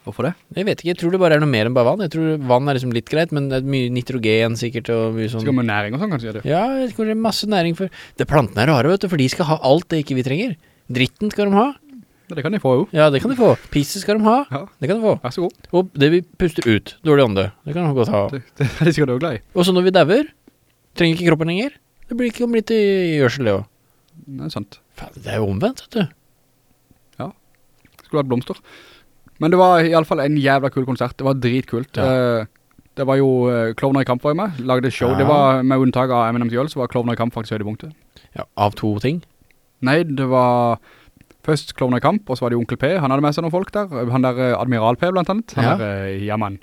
Hvorfor det? Jeg vet ikke, jeg tror det bare er noe mer enn bare vann. Jeg tror vann er liksom litt greit, men det er mye nitrogen sikkert og mye sånn Skal man næring og sånn, kanskje? Det. Ja, jeg tror det er masse næring for Det Plantene er rare, vet du, for de skal ha alt det ikke vi trenger. Dritten skal de ha. Ja, det kan de få jo. Ja, det kan de få. Pisset skal de ha. Ja. Det kan de få. Vær så god. Og det vi puster ut, dårlig ånde, det kan de godt ha. Det, det er de sikkert også glad i. Og så når vi dauer, trenger ikke kroppen lenger. Det blir ikke om litt i gjørsel, det også. Det er sant. Det er jo omvendt, vet du. Skulle vært blomster. Men det var i alle fall en jævla kul konsert. Det var dritkult. Ja. Eh, det var jo uh, Klovner i kamp var jeg med. Lagde et show. Ja. Det var med unntak av M&M's Gjøl, så var Klovner i kamp faktisk høydepunktet. Ja, av to ting. Nei, det var først Klovner i kamp, og så var det Onkel P. Han hadde med seg noen folk der. Han der eh, Admiral P blant annet. Han Ja. der jamman.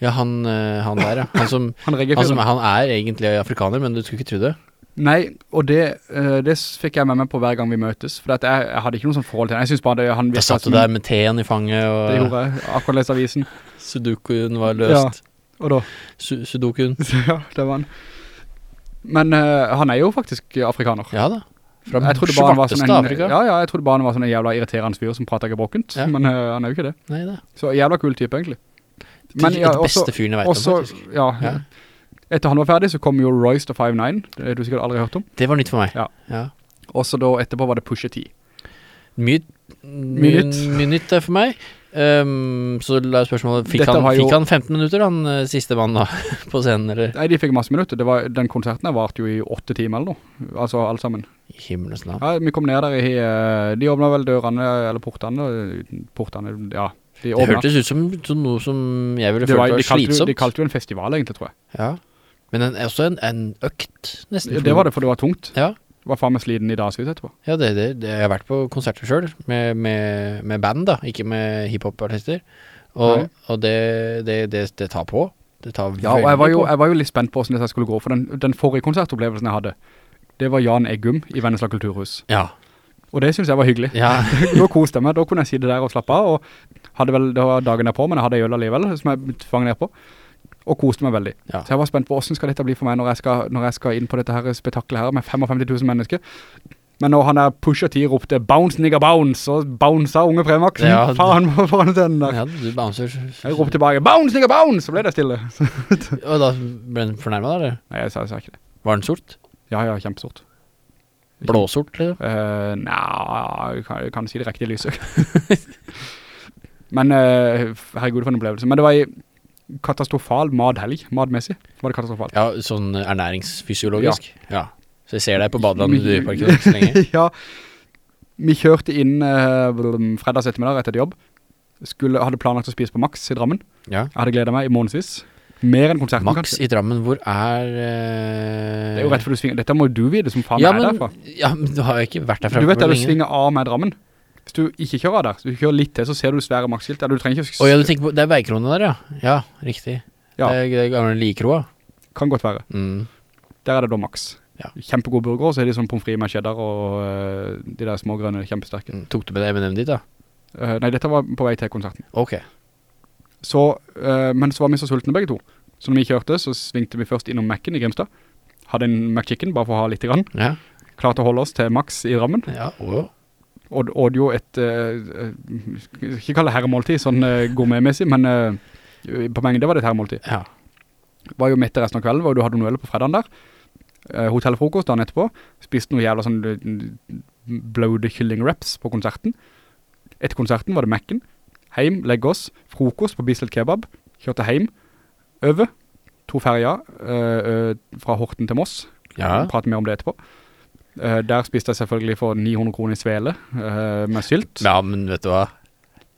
Ja, han, eh, han der, ja. Han som, Han han som. Han er egentlig afrikaner, men du skulle ikke tro det. Nei, og det, eh, det fikk jeg med meg på hver gang vi møtes, for jeg, jeg hadde ikke noe sånn forhold til han. Jeg synes bare det, han Da satt du der med teen i fanget, Det gjorde jeg, akkurat lest avisen. sudokuen var løst. Ja, Og da, Su sudokuen. ja, det var han. Men uh, han er jo faktisk afrikaner. Ja da. Fra var sånn Afrika. ja, ja, jeg trodde bare han var sånn en jævla irriterende fyr som prater ikke brokkent, Ja. men uh, han er jo ikke det. Nei, det. Så jævla kul type egentlig. Men, ja, det beste fyren jeg vet om, faktisk. ja, Ja. Etter han var ferdig så kom jo Royce the 5'9", det du sikkert aldri hørt om. Det var nytt for meg. Ja. ja. Og så da etterpå var det Pusha T. Mye, mye, nytt. mye nytt for meg. Um, så la spørsmålet Fikk, han, fikk jo- han 15 minutter, han eh, siste mann da, på scenen? Eller Nei, de fikk masse minutter. Var, den konserten her varte jo i åtte timer eller noe. Altså alt sammen. i himmelens navn? Ja, vi kom ned der i, eh, de åpnet vel dørene, eller portene, portene, ja. De Det hørtes ut som, som noe som jeg ville følt var, var slitsomt. de kalte jo en festival egentlig, tror jeg. Ja. Men en, også en, en økt, nesten. Ja, det var det, for det var tungt. Ja, Var faen meg sliten i dagsvis etterpå. ja det, det, det, jeg har vært på konserter selv med, med, med band da, ikke med hiphop-artister. Og, og det, det, det, det tar på. Det tar Ja, og jeg var, jo, jeg var jo litt spent på hvordan det skulle gå, for den, den forrige konsertopplevelsen jeg hadde, det var Jan Eggum i Vennesla Kulturhus. Ja, Og det synes jeg var hyggelig. ja. da koste jeg meg, da kunne jeg sitte der og slappe av, og hadde vel, det var dagen der på, men jeg hadde øl alligevel, som jeg tvang ned på, og koste meg veldig. Ja. Så jeg var spent på hvordan skal dette bli for meg når jeg skal, når jeg skal inn på dette her spetakkelet her med 55 000 mennesker. Men når han der pusher T ropte 'Bounce, nigga, bounce', så bouncer unge Premax. Ja, faen på foran den der. ja, du bouncer. Jeg ropte tilbake 'Bounce, nigga, bounce', så ble det stille. Og da ble han fornærmet eller? Nei, jeg sa, jeg sa ikke det. Var den sort? Ja, ja, kjempesort. Blåsort, eller? Uh, Nei, jeg kan, kan si det riktig lyset. Men uh, herregud for en opplevelse. Men det var i katastrofal madhelg, madmessig. Var det katastrofalt? Ja, sånn ernæringsfysiologisk. Ja. Så jeg ser deg på badelandet du parker ikke så lenge. ja, vi kjørte inn uh, fredags ettermiddag etter jobb. Skulle, hadde planlagt å spise på Max i Drammen. Ja. Jeg hadde gledet meg i månedsvis. Mer enn konserten, Max kanskje. i Drammen, hvor er eh, Det er jo rett for du svinger. Dette må du vite som faen ja, er men, derfra. ja, men du har jo ikke vært derfra Du vet at du svinger av med Drammen. Hvis du ikke kjører der, hvis du kjører litt til, så ser du svære Max-skilt. Ja, du trenger ikke... Å ja, du tenker på, det er veikrone der, ja. Ja, riktig. Ja. Det er, det er gamle likroa. Kan godt være. Mm. Der er det da Max. Ja. Kjempegod burger, og så er de sånn pommes frites med cheddar og øh, de der små grønne, kjempesterke. Mm. Tok du med deg M&M dit da? Uh, nei, dette var på vei til konserten. Ok. Så, uh, men så var vi så sultne begge to. Så når vi kjørte, så svingte vi først innom Mac'en i Grimstad. Hadde en McChicken, bare for å ha litt grann. Ja. Klarte å holde oss til maks i rammen. Ja, å. Og åd jo et, øh, øh, ikke kalle det herremåltid, sånn øh, gourmetmessig, men øh, på mengde var det et herremåltid. Ja. Var jo mette resten av kvelden, og du hadde noe øl på fredagen der. Hotellfrokost dagen etterpå. Spiste noe jævla sånn bløde kylling wraps på konserten. Etter konserten var det Mac'en. Heim, legge oss. Frokost på Bislett Kebab. Kjørte heim. Øve. To ferger uh, uh, fra Horten til Moss. Ja. Prate mer om det etterpå. Uh, der spiste jeg selvfølgelig for 900 kroner i svele uh, med sylt. ja, men vet du hva?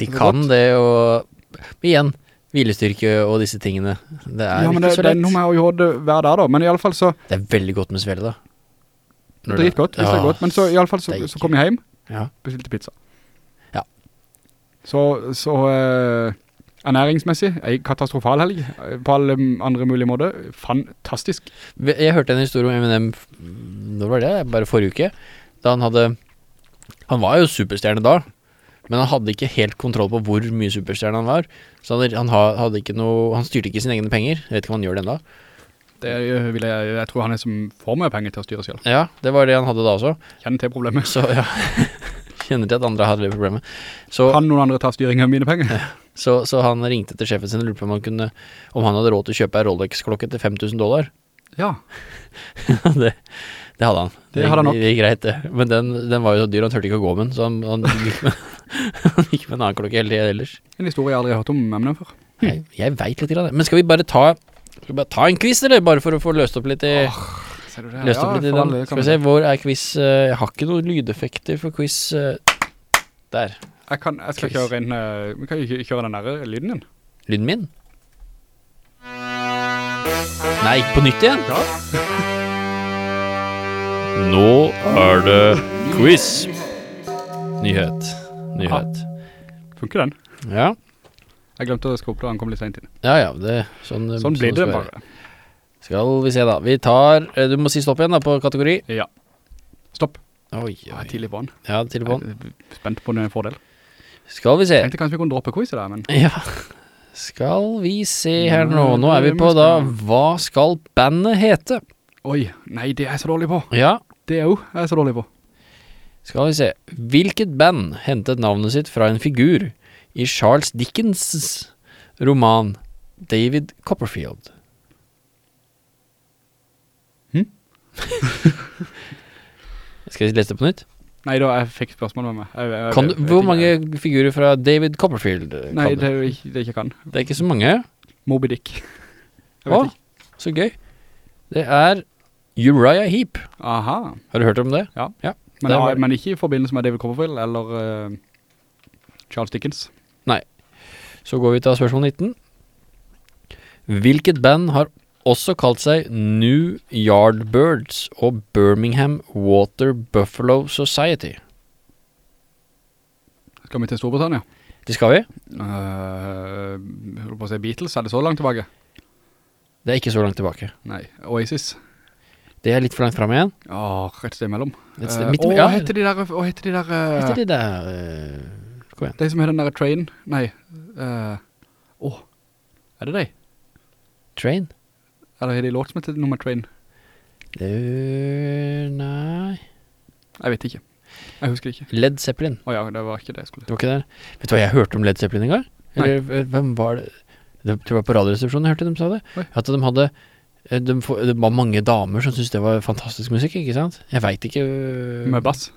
De kan godt. det, og igjen, hvilestyrke og disse tingene. Det er ja, men ikke det, så det er lett. noe med å gjøre det hver dag da. Men i alle fall så, Det er veldig godt med svele da. Når det- dritgodt, hvis det er Ja, godt. Men så i alle fall så, så kom jeg hjem. Ja. bestilte pizza. Ja. Så, så eh, ernæringsmessig, en katastrofal helg, på alle andre mulige måter, fantastisk. Jeg hørte en historie om Eminem Når var det? Bare forrige uke Da han hadde Han var jo superstjerne da Men han hadde ikke helt kontroll på hvor mye superstjerne han var Så han, han hadde ikke noe Han styrte ikke sine egne penger Jeg vet ikke om han gjør det enda Det vil jeg, jeg tror han er som får mye penger til å styre selv. Ja, det var det han hadde da også Kjenn til problemet. Så ja Kjenner til at andre hadde det problemet Så, Kan noen andre ta styring av mine penger? så, så han ringte til sjefen sin Og lurte på om han kunne Om han hadde råd til å kjøpe en Rolex-klokke til 5000 dollar Ja. det, det hadde han. Det hadde han nok. Det gikk greit, det. Men den, den var jo så dyr, han turte ikke å gå med den, så han, han, gikk, med, han gikk med en annen klokke hele tiden ellers. En historie jeg aldri har hørt om Eminem før. Jeg, jeg vet litt grann det. Men skal vi bare ta Skal vi bare ta en quiz, eller? Bare for å få løst opp litt i Ser du det? Løst opp litt i den. Skal vi se, hvor er quiz eh, Jeg har ikke noen lydeffekter for quiz eh, Der. Jeg, kan, jeg skal kjøre inn, eh, vi kan jo kjøre den der lyden din. Lyden min? Nei, på nytt igjen? Ja. Nå er det quiz. Nyhet. Nyhet. Funker den? Ja. Jeg glemte å skru opp da han kom litt sent inn. Ja, ja, det, sånn, Sånn blir det bare. Skal vi se, da. Vi tar eh, Du må si stopp igjen, da, på kategori. Ja. Stopp. Oi, oi. tidlig på den. Ja, tidlig på. Spent på en fordel. Skal vi se. Jeg tenkte kanskje vi kunne droppe quiz i dag, men... Ja. Skal vi se her nå. Nå er vi på da Hva skal bandet hete? Oi, nei, det er jeg så dårlig på. Ja, Det er jo jeg er så dårlig på. skal vi se. Hvilket band hentet navnet sitt fra en figur i Charles Dickens' roman David Copperfield? Skal jeg lese det på nytt? Nei, da jeg fikk spørsmål med meg. Jeg, jeg, Kan du, hvor mange figurer fra David Copperfield kan Nei, det er ikke det jeg ikke kan. Det er ikke så mange. Moby Dick. Jeg Å, så gøy. Det er Uriah Heep. Aha. Har du hørt om det? Men, Det ja, men ikke i forbindelse med David Copperfield eller uh, Charles Dickens. Nei. Så går vi til spørsmål 19. Hvilket band har også kalt seg New Yardbirds og Birmingham Water Buffalo Society? Skal vi til Storbritannia? Det skal vi. Uh, holdt på å si Beatles, er det så langt tilbake? Det er ikke så langt tilbake. Nei, Oasis. Det er litt for langt frem igjen. Åh, rett sted imellom. Et sted midt, Åh, ja, hva heter de der, hva heter de der, Uh, Heter de der Uh, Kom igjen. de som heter den der Train? Nei, eh, åh, er det de? Train? Eller har de låt som heter nummer Train? Uh, Nei Jeg vet ikke. Jeg husker ikke. Led Zeppelin. Åja, det var ikke det jeg skulle. Det var ikke det? Vet du hva jeg hørte om Led Zeppelin en gang? Eller nei. hvem var det? Det tror jeg var på radioresepsjonen jeg hørte de sa det. Oi. At de hadde eh, de, det var mange damer som syntes det var fantastisk musikk, ikke sant? Jeg vet ikke øh, Med bass.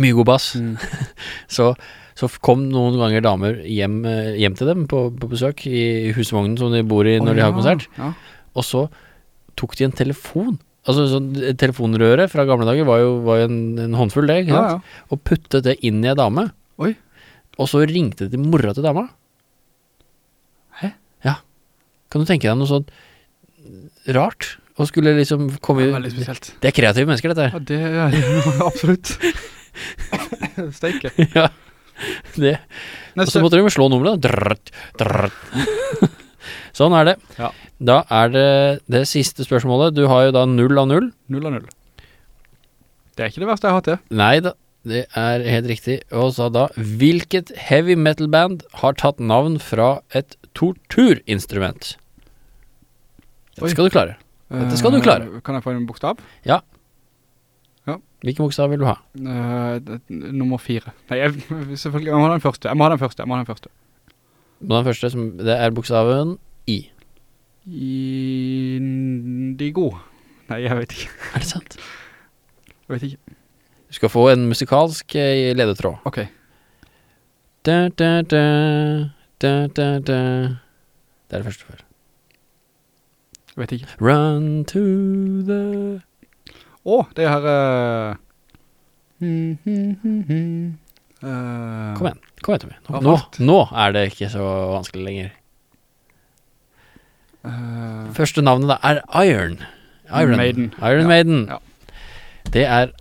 Mye god bass. Mm. Så, så kom noen ganger damer hjem, eh, hjem til dem på, på besøk i husvognen som de bor i når oh, de har ja, konsert. Ja. Og så tok de en telefon. Altså sånn, Telefonrøret fra gamle dager var jo, var jo en, en håndfull, det. Ja, ja. Og puttet det inn i ei dame. Oi. Og så ringte de mora til dama. Hæ? Ja. Kan du tenke deg noe sånn rart? Og skulle liksom komme Det er veldig spesielt. Det er kreative mennesker, dette her. Ja, det er absolutt. Steike. ja. Det. Og så måtte de slå nummeret. drrrt. sånn er det. Ja. Da er det det siste spørsmålet. Du har jo da null av null. Null av null. Det er ikke det verste jeg har hatt det. Nei da, det er helt riktig. Og så da Hvilket heavy metal band har tatt navn fra et torturinstrument? Det Dette skal du klare. Dette skal du klare. Uh, Kan jeg få en bokstav? Ja. ja. Hvilken bokstav vil du ha? Uh, det- nummer fire. Nei, jeg, selvfølgelig, jeg må ha den første. Jeg må ha den første. Jeg må ha den første. Den første som, Det er bokstaven I. Indigo. Nei, jeg vet ikke. Er det sant? Jeg vet ikke. Du skal få en musikalsk eh, ledetråd. Ok. Da, da, da, da, da, da. Det er det første før. Jeg vet ikke. Run to the Å, det her... Uh... Kom igjen, kom igjen Tommy. Hva Nå, nå, nå er det ikke så vanskelig lenger. Eh, Første navnet da er Iron. Iron Maiden. Iron Ja, Maiden. ja. Det er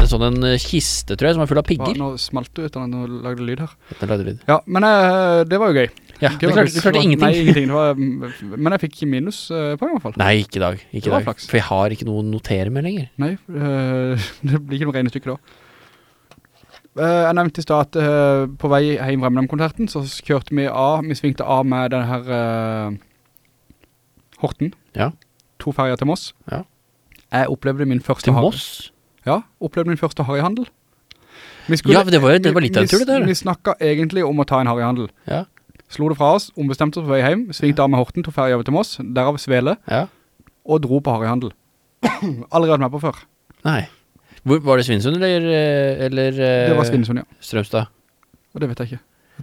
en sånn en eh, kiste, tror jeg, som er full av pigger. nå smalt du ut, og nå lagde lyd her. Den lagde lyd. Ja, men uh, det var jo gøy. Ja, du klarte, du klarte ingenting. Nei, ingenting. Var, mm, men jeg fikk ikke minus uh, på i hvert fall. Nei, ikke i dag. Ikke dag. For jeg har ikke noe å notere med lenger. Nei, uh, det blir ikke noe regnestykke da. Uh, jeg nevnte i stad at uh, på vei hjem fra Eminem-konserten så kjørte vi av, vi svingte av med den her Horten. Ja. To ferger til Moss. Ja. Jeg opplevde min første Til Moss? Ja, opplevde min første harryhandel. Skulle, Ja, det var det var litt av en tur, det der. Vi, snakket egentlig om å ta en harryhandel. Ja. Slo det fra oss, ombestemte oss på vei hjem, svingte av med Horten, to over til Moss, derav Svele, Ja. og dro på harryhandel. Aldri vært med på før. Nei. Hvor, var det Svinsund eller, eh, eller eh, Det var Svinsund, ja. Strømstad? Og det vet jeg ikke.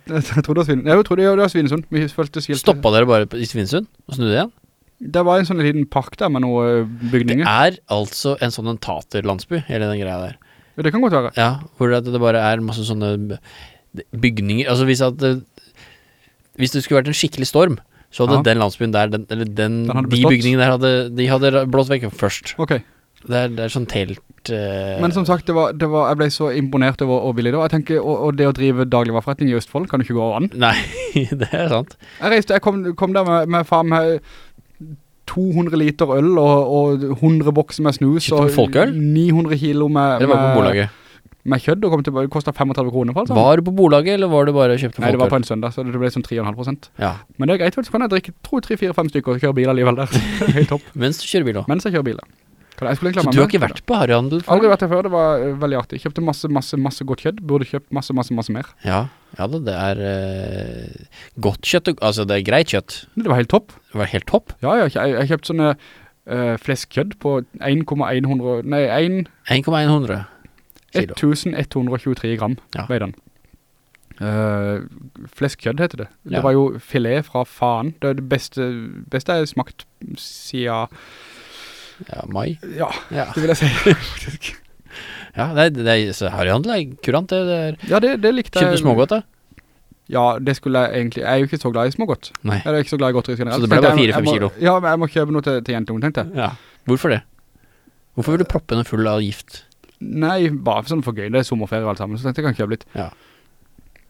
Jeg, trodde det var Svinsund. Jeg trodde det var Svinsund. Vi følte skilt. Stoppet dere bare i Svinsund og snudde igjen? Det var en sånn liten park der med noen bygninger. Det er altså en sånn en taterlandsby, hele den greia der. Ja, det kan godt være. Ja, hvor det, det bare er masse sånne bygninger Altså hvis at det, Hvis det skulle vært en skikkelig storm, så hadde Ja. den landsbyen der den, Eller den, Den de bygningene der hadde De hadde blåst vekk først. Ok. Det er, det er sånn telt uh... Men som sagt, det var, det var, jeg ble så imponert over hvor billig det. Jeg tenker, og, og det å drive dagligvarforretning i Østfold kan jo ikke gå an. Nei, det er sant. Jeg reiste, jeg kom, kom der med, med faen med 200 liter øl og, og 100 bokser med snus og folkeøl? 900 kilo med, Eller var på bolaget? med kjødd og kom tilbake, det kostet 35 kroner for alt. Var du på bolaget, eller var du bare kjøpte kjøpe Nei, det var på en søndag, så det ble sånn 3,5%. Ja, Men det er greit, vel, så kan jeg drikke 2, 3, 4, 5 stykker og kjøre bil alligevel der. Er Helt topp. mens du kjører bil da? Mens jeg kjører bil. da. Jeg Så du har ikke vært på harryhandel? før? Aldri vært her før, det var eh, veldig artig. Kjøpte masse, masse, masse godt kjødd. Burde kjøpt masse, masse, masse mer. Ja, ja da, det er eh, godt kjøtt, altså det er greit kjøtt. Det var helt topp. Det var helt topp. Ja, ja, jeg, jeg kjøpte sånne uh, fleskkjødd på 1,100, nei, 1, 1,100 kilo. 1123 gram Ja. veide den. Uh, fleskkjøtt heter det. Ja. Det var jo filet fra faen. Det er det beste, beste jeg har smakt siden, Ja, mai. ja, Ja, det vil jeg si. ja det det så harryhandel er kurant, det, det er. ja, det, det likte jeg. Kjøpte smågodt da? Ja, det skulle jeg egentlig, jeg er jo ikke så glad i smågodt. Nei. Jeg er ikke så glad i godteri generelt. Så det ble bare jeg, jeg 4-5 kilo? Ja, men jeg må kjøpe noe til, til jentungen, tenkte jeg. Ja. Hvorfor det? Hvorfor vil du proppe den full av gift? Nei, bare for sånn for gøy, det er sommerferie og alt sammen, så tenkte jeg kan kjøpe litt. Ja.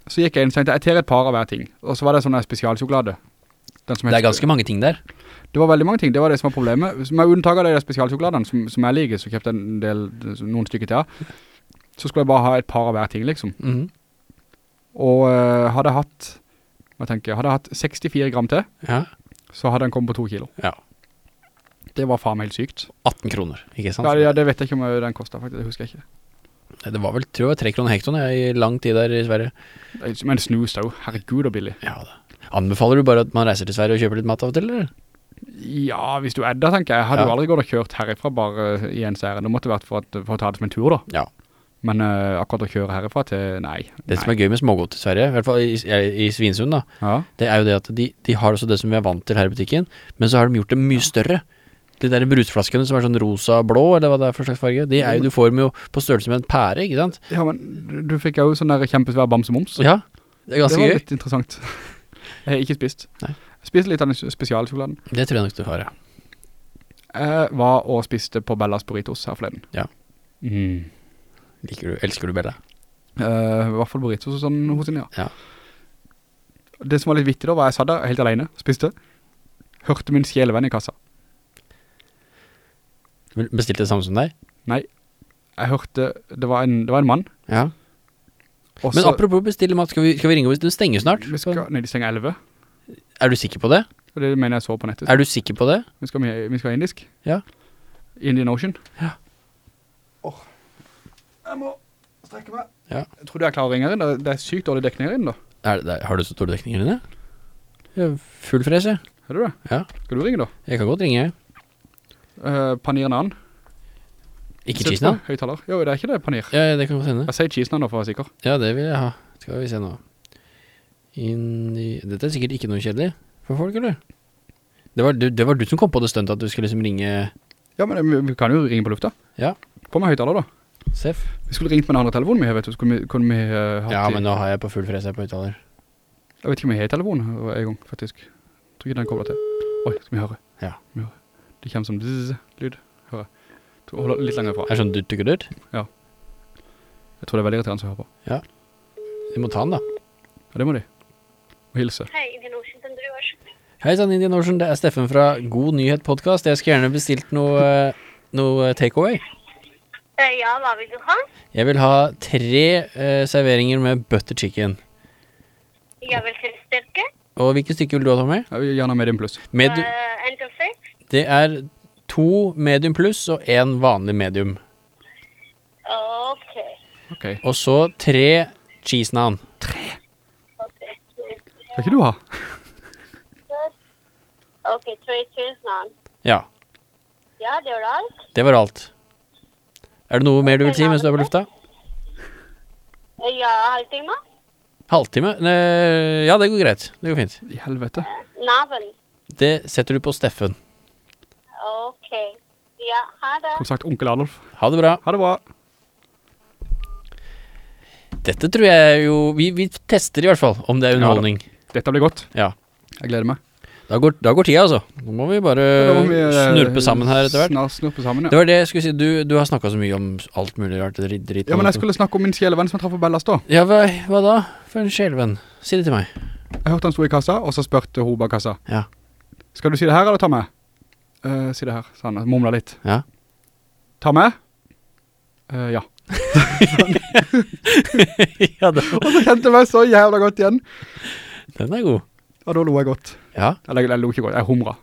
Så gikk jeg inn, og tenkte jeg, tar et par av hver ting. Og så var det sånn der spesialsjokolade. Den som Det er ganske mange ting der. Det var veldig mange ting, det var det som var problemet. Med unntak av de spesialsjokoladene som, som jeg liker, så kjøpte jeg en del, noen stykker til. Så skulle jeg bare ha et par av hver ting, liksom. Mhm. Og eh, hadde jeg hatt, hva tenker jeg, hadde jeg hatt 64 gram til, Ja. så hadde den kommet på to kilo. ja. Det var faen meg helt sykt. 18 kroner, ikke sant? Ja, ja, det vet jeg ikke om den kostet faktisk, det husker jeg ikke. Det var vel, tror jeg, var 3 kroner hekton i lang tid der i Sverige. Men snus da jo, herregud og billig. Ja da. Anbefaler du bare at man reiser til Sverige og kjøper litt mat av og til, eller? Ja, hvis du er der, tenker jeg. Hadde Ja. jo aldri gått og kjørt herifra bare i en serie. Det måtte vært for, at, for å ta det som en tur da. Ja. Men uh, akkurat å kjøre herifra til, nei. Det som er gøy med smågodt i Sverige, i hvert fall i, i, Svinsund da, Ja, det er jo det at de, de har også det som vi er vant til her i butikken, men så har de gjort det mye større. De der brusflaskene som er sånn rosa-blå, eller hva det er for slags farge, de er jo, du får dem jo på størrelse med en pære, ikke sant? ja men du- du fikk jo sånn der kjempesvær bamsemums. Ja, det er ganske gøy. det var gøy. litt interessant. jeg har ikke spist. Nei. Spiste litt av den spesialsjokoladen. Det tror jeg nok du har, ja. Jeg var og spiste på Bellas Burritos her forleden. Ja. Mm. Liker du, elsker du Bella? Uh, I hvert fall burritos og sånn hos henne, ja. Ja. Det som var litt vittig da, var jeg satt der helt alene, spiste. Hørte min sjelevenn i kassa. Bestilte det samme som deg? Nei, jeg hørte, det var en, det var en mann. Ja. Også, Men apropos bestille mat, skal vi, skal vi ringe hvis den stenger snart? Vi skal, nei, de stenger 11. Er du sikker på det? Det mener jeg så på nettet. Er du sikker på det? Vi skal, vi, skal ha indisk. Ja. Indian Ocean. Ja. Åh, jeg må strekke meg. Ja. Jeg tror du er klar å ringe inn. Det er sykt dårlig dekning her inne da. Er, det- har du så dårlig dekning her dine? Ja, full fres, jeg. Er du det? Ja. Skal du ringe da? Jeg kan godt ringe. Uh, panir nan. Ikke cheese nå? Høytaler. Jo, det er ikke det panir. Ja, det kan godt hende. Jeg sier cheese nan da for å være sikker. Ja, det vil jeg ha. Skal vi se nå. Inn. Dette er sikkert ikke noe kjedelig for folk, eller? Det var, du, det var du som kom på det stuntet at du skulle liksom ringe Ja, men vi, vi kan jo ringe på lufta. Ja. På med høytaler da. Sef. Vi skulle ringt med den andre telefonen vi har, vet du. Skulle vi, kunne vi uh, Ja, men nå har jeg på full frese på høytaler Jeg vet ikke om jeg har telefon en gang, faktisk. Jeg tror ikke den kobler til. Oi, skal vi høre? Ja. Vi høre. Det kommer som zzz, lyd. Hører. Jeg Hold litt lenger fra. Er det sånn du tykker ut? Jeg tror det er veldig irriterende å høre på. Ja De må ta den da. Ja, det må de. Og hilse. Hei, Indian Ocean. Hei sann, Indian Ocean. Det er Steffen fra God Nyhet Podcast. Jeg skulle gjerne bestilt noe, eh, noe takeaway. Eh, ja, hva vil du ha? Jeg vil ha tre uh, serveringer med butter chicken. Jeg vil tre styrke. Og hvilke stykker vil du ha, Tommy? Jeg vil gjerne ha medium pluss. Medium, Uh, en til seks. det er to medium pluss og en vanlig medium. Ok. Ok. Og så tre cheese naan. Ok. Skal ikke du ha? Ok, tre tusen. Ja, Ja, det var alt. det var alt. Er det noe mer du vil si mens du er på lufta? Ja, halvtime. Halvtime? Eh, ja, det går greit. Det går fint. I helvete. Navn. Det setter du på Steffen. Ok. Ja, ha det. Som sagt, onkel Adolf. Ha det bra. Ha det bra. Dette tror jeg jo Vi, vi tester i hvert fall om det er Ja underholdning. Dette blir godt. Ja. Jeg gleder meg. Da går, da går tida, altså. Nå må vi bare må vi, eh, snurpe sammen her etter hvert. Snurpe sammen, ja. Det var det jeg skulle si. Du, du har snakka så mye om alt mulig rart. Dritt, dritt Ja, men jeg skulle snakke om min sjelevenn som traff på Bellas da. Ja, hva, hva da? For en sjelvenn. Si det til meg. Jeg hørte han sto i kassa, og så spørte hun bak kassa. Ja. Skal du si det her, eller ta med? Uh, si det her, sa han, mumla litt. Ja. Ta med? Uh, ja. ja, den, Og så kjente jeg meg så jævla godt igjen. Den er god. Og da lo jeg godt. Ja, Eller jeg lo ikke godt, jeg humra.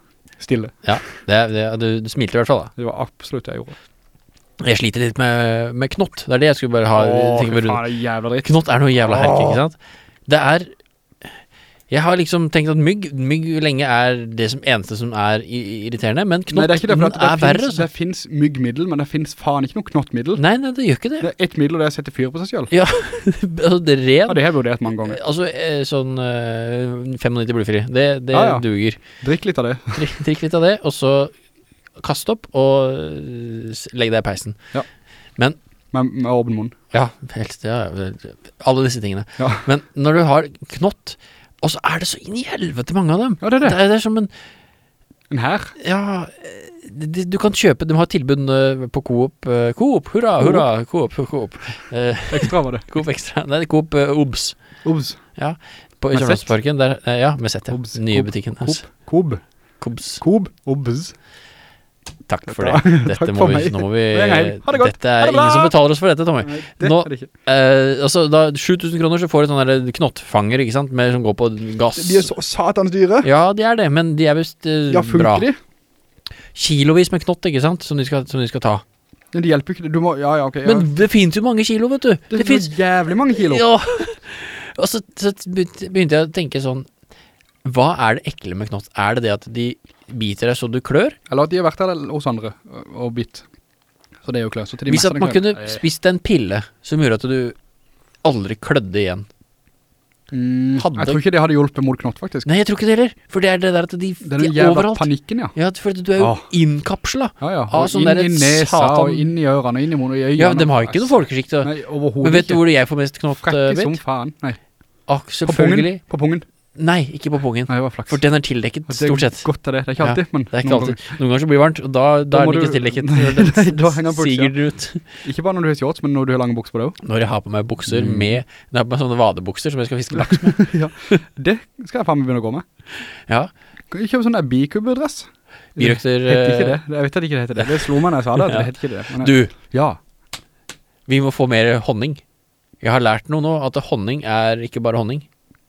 Stille. ja. Det, det, du, du smilte i hvert fall da. Det var absolutt det jeg gjorde. Jeg sliter litt med, med knott. Det er det jeg skulle bare ha. Åh, faen, det er jævla dritt. Knott er noe jævla herk, ikke sant? Det er Jeg har liksom tenkt at mygg Mygg lenge er det som eneste som er irriterende, men knott Nei, det er det, det, er verre. finnes, Altså. det finnes myggmiddel, men det finnes faen ikke noe knottmiddel. Nei, nei, det gjør ikke det. Det er ett middel, og det er å sette fyr på seg selv. Ja, altså det ren Ja, det har jeg vurdert mange ganger. Altså eh, sånn øh, 95 blyfri. Det, det Ja, ja. duger. Drikk litt av det. Drikk, drikk litt av det, og så kast opp og eh, legg deg i peisen. Med, med åpen munn. Ja, helst ja, Alle disse tingene. Ja. Men når du har knott, og så er det så inn i helvete mange av dem. Ja, det er det. Det er, det er som en En her. Ja, eh, du kan kjøpe De har tilbud eh, på Coop. eh, Coop, hurra, hurra, Coop, Coop. Eh, Ekstra var det. Coop Ekstra. Nei, Coop OBS. Obs. Obs. På Kjølvassparken. Der, ja, med sett, ja. Obs. Nye Coop. butikken. Coop. Coop. Coop. Coop. Obs. Takk for det. Dette må vi, nå må vi det. Dette er ingen som betaler oss for dette, Tommy. Nei, det Nå-. Eh, altså, da 7000 kroner så får du sånne knottfanger, ikke sant, med, som går på gass. De er så satans dyre. Ja, de er det, men de er vist eh, Ja, bra. de? Kilovis med knott, ikke sant, som de skal, som de skal ta. Men det hjelper ikke. Du må, ja, ja, ok. Ja. Men det finnes jo mange kilo, vet du. det, Det, finnes jævlig mange kilo. Ja. Og så, så begynte jeg å tenke sånn Hva er det ekle med knott? Er det det at de biter deg så du klør? Eller at de har vært der hos andre og- bitt. Så det er jo klør. De Hvis at man kunne Eh, spist en pille som gjorde at du aldri klødde igjen. mm, hadde- Jeg tror ikke det hadde hjulpet mot knott, faktisk. Nei, jeg tror ikke det heller. For det er det der at de, Det er de er overalt. panikken, ja. Ja, for du er jo ah. innkapslet Ja, ja. Og sånn inn i nesa, satan- og inn i ørene, og inn i munnen, og i øynene. Ja, de har ikke noe folkeskikt. Nei, overhovedet Men vet du ikke. hvor jeg får mest knott, Frekke uh, som faen. Nei, Ah, på pungen. På pungen. Nei, ikke på pungen. Nei. For den er tildekket, er stort sett. Godt av det. Det er ikke Ja, alltid, men Det er ikke noen alltid. Noen ganger så blir det varmt, og da, da, Da er den ikke du- tildekket. Nei, da henger siger den ut. Ikke bare når du har shorts, men når du har lange bukser på det også. Når jeg har på meg bukser Mm. med Jeg har på meg sånne vadebukser som jeg skal fiske laks med. ja. Det skal jeg faen meg begynne å gå med. Ja. Kjøpe sånn der bikubbedress? Birøkter Det heter ikke eh, det. Jeg vet at ikke det heter det. Det slo meg når jeg sa det, Ja. det heter ikke det. Men, Du, Ja. vi må få mer honning. Jeg har lært noe nå, at honning er ikke bare honning.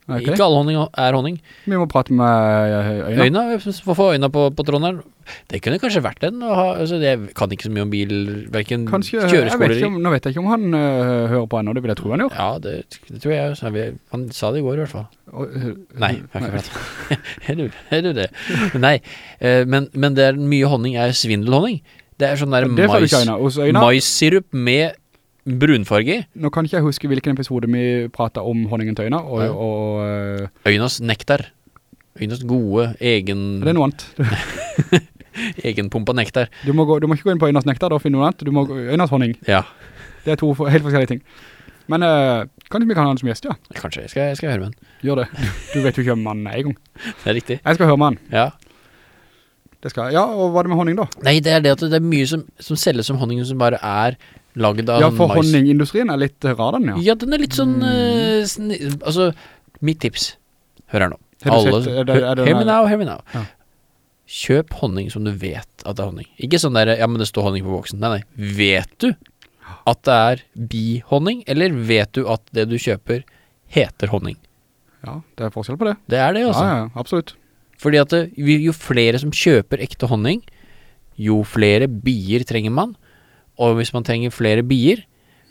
Ok. Ikke all honning er honning. Vi må prate med øynene. øyne. Øyna, vi får få øyna på, på tråden. Det kunne kanskje vært den. å ha- Altså, jeg kan ikke så mye om bil, vet kjøreskoler nå vet jeg ikke om han uh, hører på ennå, det vil jeg tro han gjør. Ja, det, det tror jeg. Så han sa det i går i hvert fall. Og, uh, Nei, jeg har ikke pratet. Er du, er du det? Nei, uh, men, men det er mye honning er svindelhonning. Det er sånn der mais, maissirup med brunfarge. i. nå kan ikke jeg huske hvilken episode vi pratet om honningen til øyne, og, Ja. og øh, Øynas nektar. Øynas gode egen, det er noe annet. egenpumpa nektar. Du må, gå, du må ikke gå inn på øynas nektar da og finne noe annet, du må gå øynas honning. Ja, Det er to for, helt forskjellige ting. Men øh, kanskje vi kan ha han som gjest, ja. kanskje. Jeg skal, jeg skal høre med han. Gjør det. Du vet jo ikke om han er i gang. Det er riktig. Jeg skal høre med han. Ja. Det skal, ja, og hva er det med honning da? Nei, det er det at det er mye som, som selges som honning som bare er lagd av mais. Ja, for mais. honningindustrien er litt øh, rar den, ja. Ja, den er litt sånn eh, sni, Altså, mitt tips Hør her nå Alle, sett- er det- er det Hear me now, hear me now Ja. Kjøp honning som du vet at det er honning Ikke sånn der, ja, men det står honning på boksen Nei, nei, vet du at det er bihonning Eller vet du at det du kjøper heter honning Ja, det er forskjell på det. Det er det, Ja, altså ja, absolutt. Fordi at det, jo jo flere som kjøper ekte honning Jo flere bier trenger man Og hvis man trenger flere bier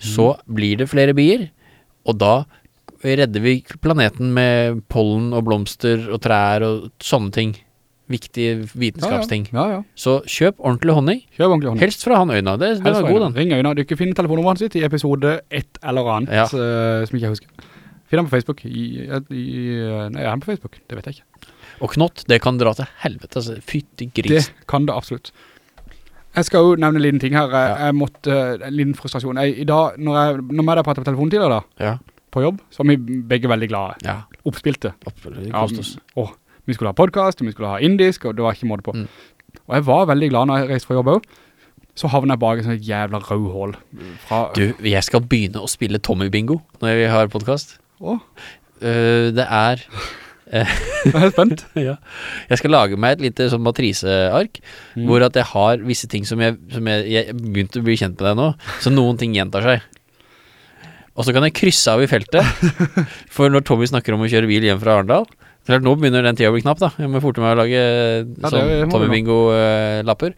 Så blir det flere bier Og da redder vi planeten med pollen og blomster og trær og sånne ting Viktige vitenskapsting Ja, ja. Så kjøp ordentlig honning Kjøp ordentlig honning. Helst fra han øyna, det, det var god den Ring Øyna. Du kan finne telefonnummeret sitt i episode et eller annet, Ja. eh, som ikke jeg husker. Finn han på Facebook. I, i, nei, er han på Facebook? Det vet jeg ikke. Og knott, det kan dra til helvete altså, Fytti Det kan det absolutt. Jeg skal jo nevne en liten ting her. Jeg, jeg måtte, en liten frustrasjon. Jeg, I dag, når jeg, når jeg pratet på telefonen tidligere da, Ja, på jobb, så var vi begge veldig glade. Oppspilte. opp, det Ja, Åh, vi skulle ha podcast, vi skulle ha indisk, og det var ikke måte på. Mm. Og jeg var veldig glad når jeg reiste fra jobb også. Så havnet jeg bak et sånt jævla rødhål. Du, jeg skal begynne å spille Tommy Bingo Når vi har podcast Åh, Uh, det er Jeg er spent. ja. Jeg skal lage meg et lite sånn matriseark, Mm. hvor at jeg har visse ting som jeg, som jeg, jeg begynte å bli kjent med deg nå, så noen ting gjentar seg. Og så kan jeg krysse av i feltet, for når Tommy snakker om å kjøre bil hjem fra Arendal, så er nå begynner den tida å bli knapp da. Jeg må forte meg å lage ja, sånn Tommy nå. Bingo-lapper.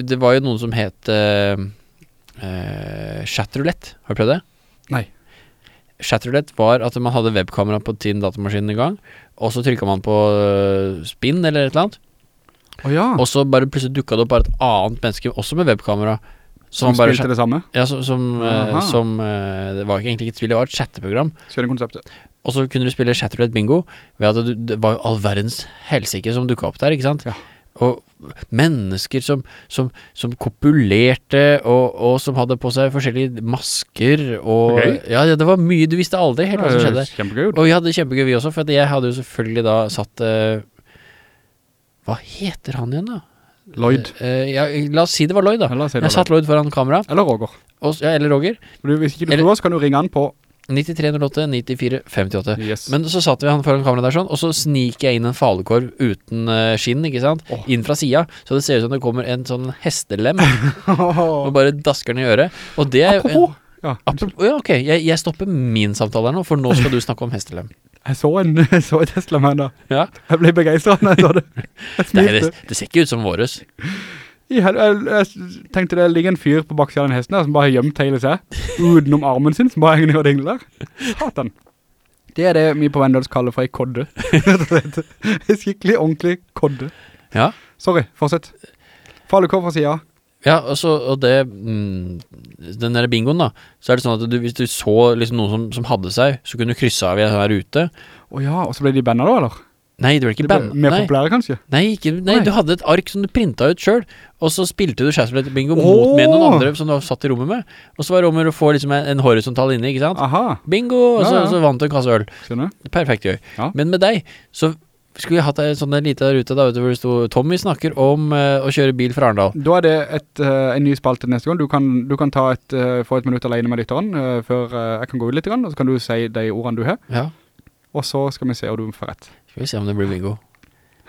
Det var jo noen som het uh, Chatroulette. Har du prøvd det? Nei. Chatroulette var at man hadde webkamera på sin datamaskin i gang, og så trykka man på spin spinn eller et eller annet, Oh, ja, og så bare plutselig dukka det opp bare et annet menneske, også med webkamera, som som bare spilte det samme. ja, som, som, øh, som øh, Det var egentlig ikke et spill, det var et chatteprogram. Og så kunne du spille Shatterlet bingo ved at du, det var all verdens helsike som dukka opp der, ikke sant? Ja. Og mennesker som, som, som kopulerte, og, og som hadde på seg forskjellige masker, og okay. ja, det var mye Du visste aldri helt hva som skjedde. Kjempegøy. Og vi hadde kjempegøy vi også, for jeg hadde jo selvfølgelig da satt uh, Hva heter han igjen da? Lloyd. Uh, ja, la oss si det var Lloyd da si Jeg satt Lloyd foran kamera Eller Roger. og, ja, Eller Roger Du, hvis ikke du tror oss, kan du ringe han på 9308 94 58 Yes. Men så satt vi han foran kamera der sånn Og så sniker jeg inn en falukorv uten uh, skinn, ikke sant? oh. Inn fra siden Så det ser ut som det kommer en sånn hestelem Og bare dasker den i øret Og det er jo. Ja, ja ok, jeg, jeg stopper min samtale her nå For nå skal du snakke om hestelem jeg så en, jeg så et hestelem her da. Ja Jeg ble begeistret når jeg så det. Jeg det, det, det ser ikke ut som våres Jeg, jeg tenkte det ligger en fyr på baksiden av den hesten der som bare har gjemt hele seg, utenom armen sin, som bare henger ned og dingler der. den. Det er det vi på Vendels kaller for en kodde. en skikkelig, ordentlig kodde. Ja Sorry, fortsett. Falekår fra siden. Ja, og, så, og det mm, Den der bingoen da Så er det sånn at du, hvis du så liksom noen som, som hadde seg Så kunne du krysse av i en sånn her rute Åja, og så ble de bandet da, eller? Nei, det ble ikke De ble band mer nei, populære, kanskje? nei, ikke, nei, Nei. du hadde et ark som du printet ut selv Og så spilte du Shazroulette bingo oh! mot med noen andre Som du har satt i rommet med Og så var om å få liksom en, en horisontal inne, ikke sant? Aha, Bingo, og så, Ja, ja. så vant du en kasse øl skjønner. Perfekt gjør Ja. Men med deg, så skulle vi hatt en sånn lite rute da Hvor det stod Tommy snakker om uh, å kjøre bil fra Arndal Da er det et, uh, en ny spalte neste gang. Du kan, du kan ta et, uh, få et minutt alene med lytteren før jeg kan gå ut litt, grann, og så kan du si de ordene du har, Ja, og så skal vi se om du får rett. Skal vi se om det blir bingo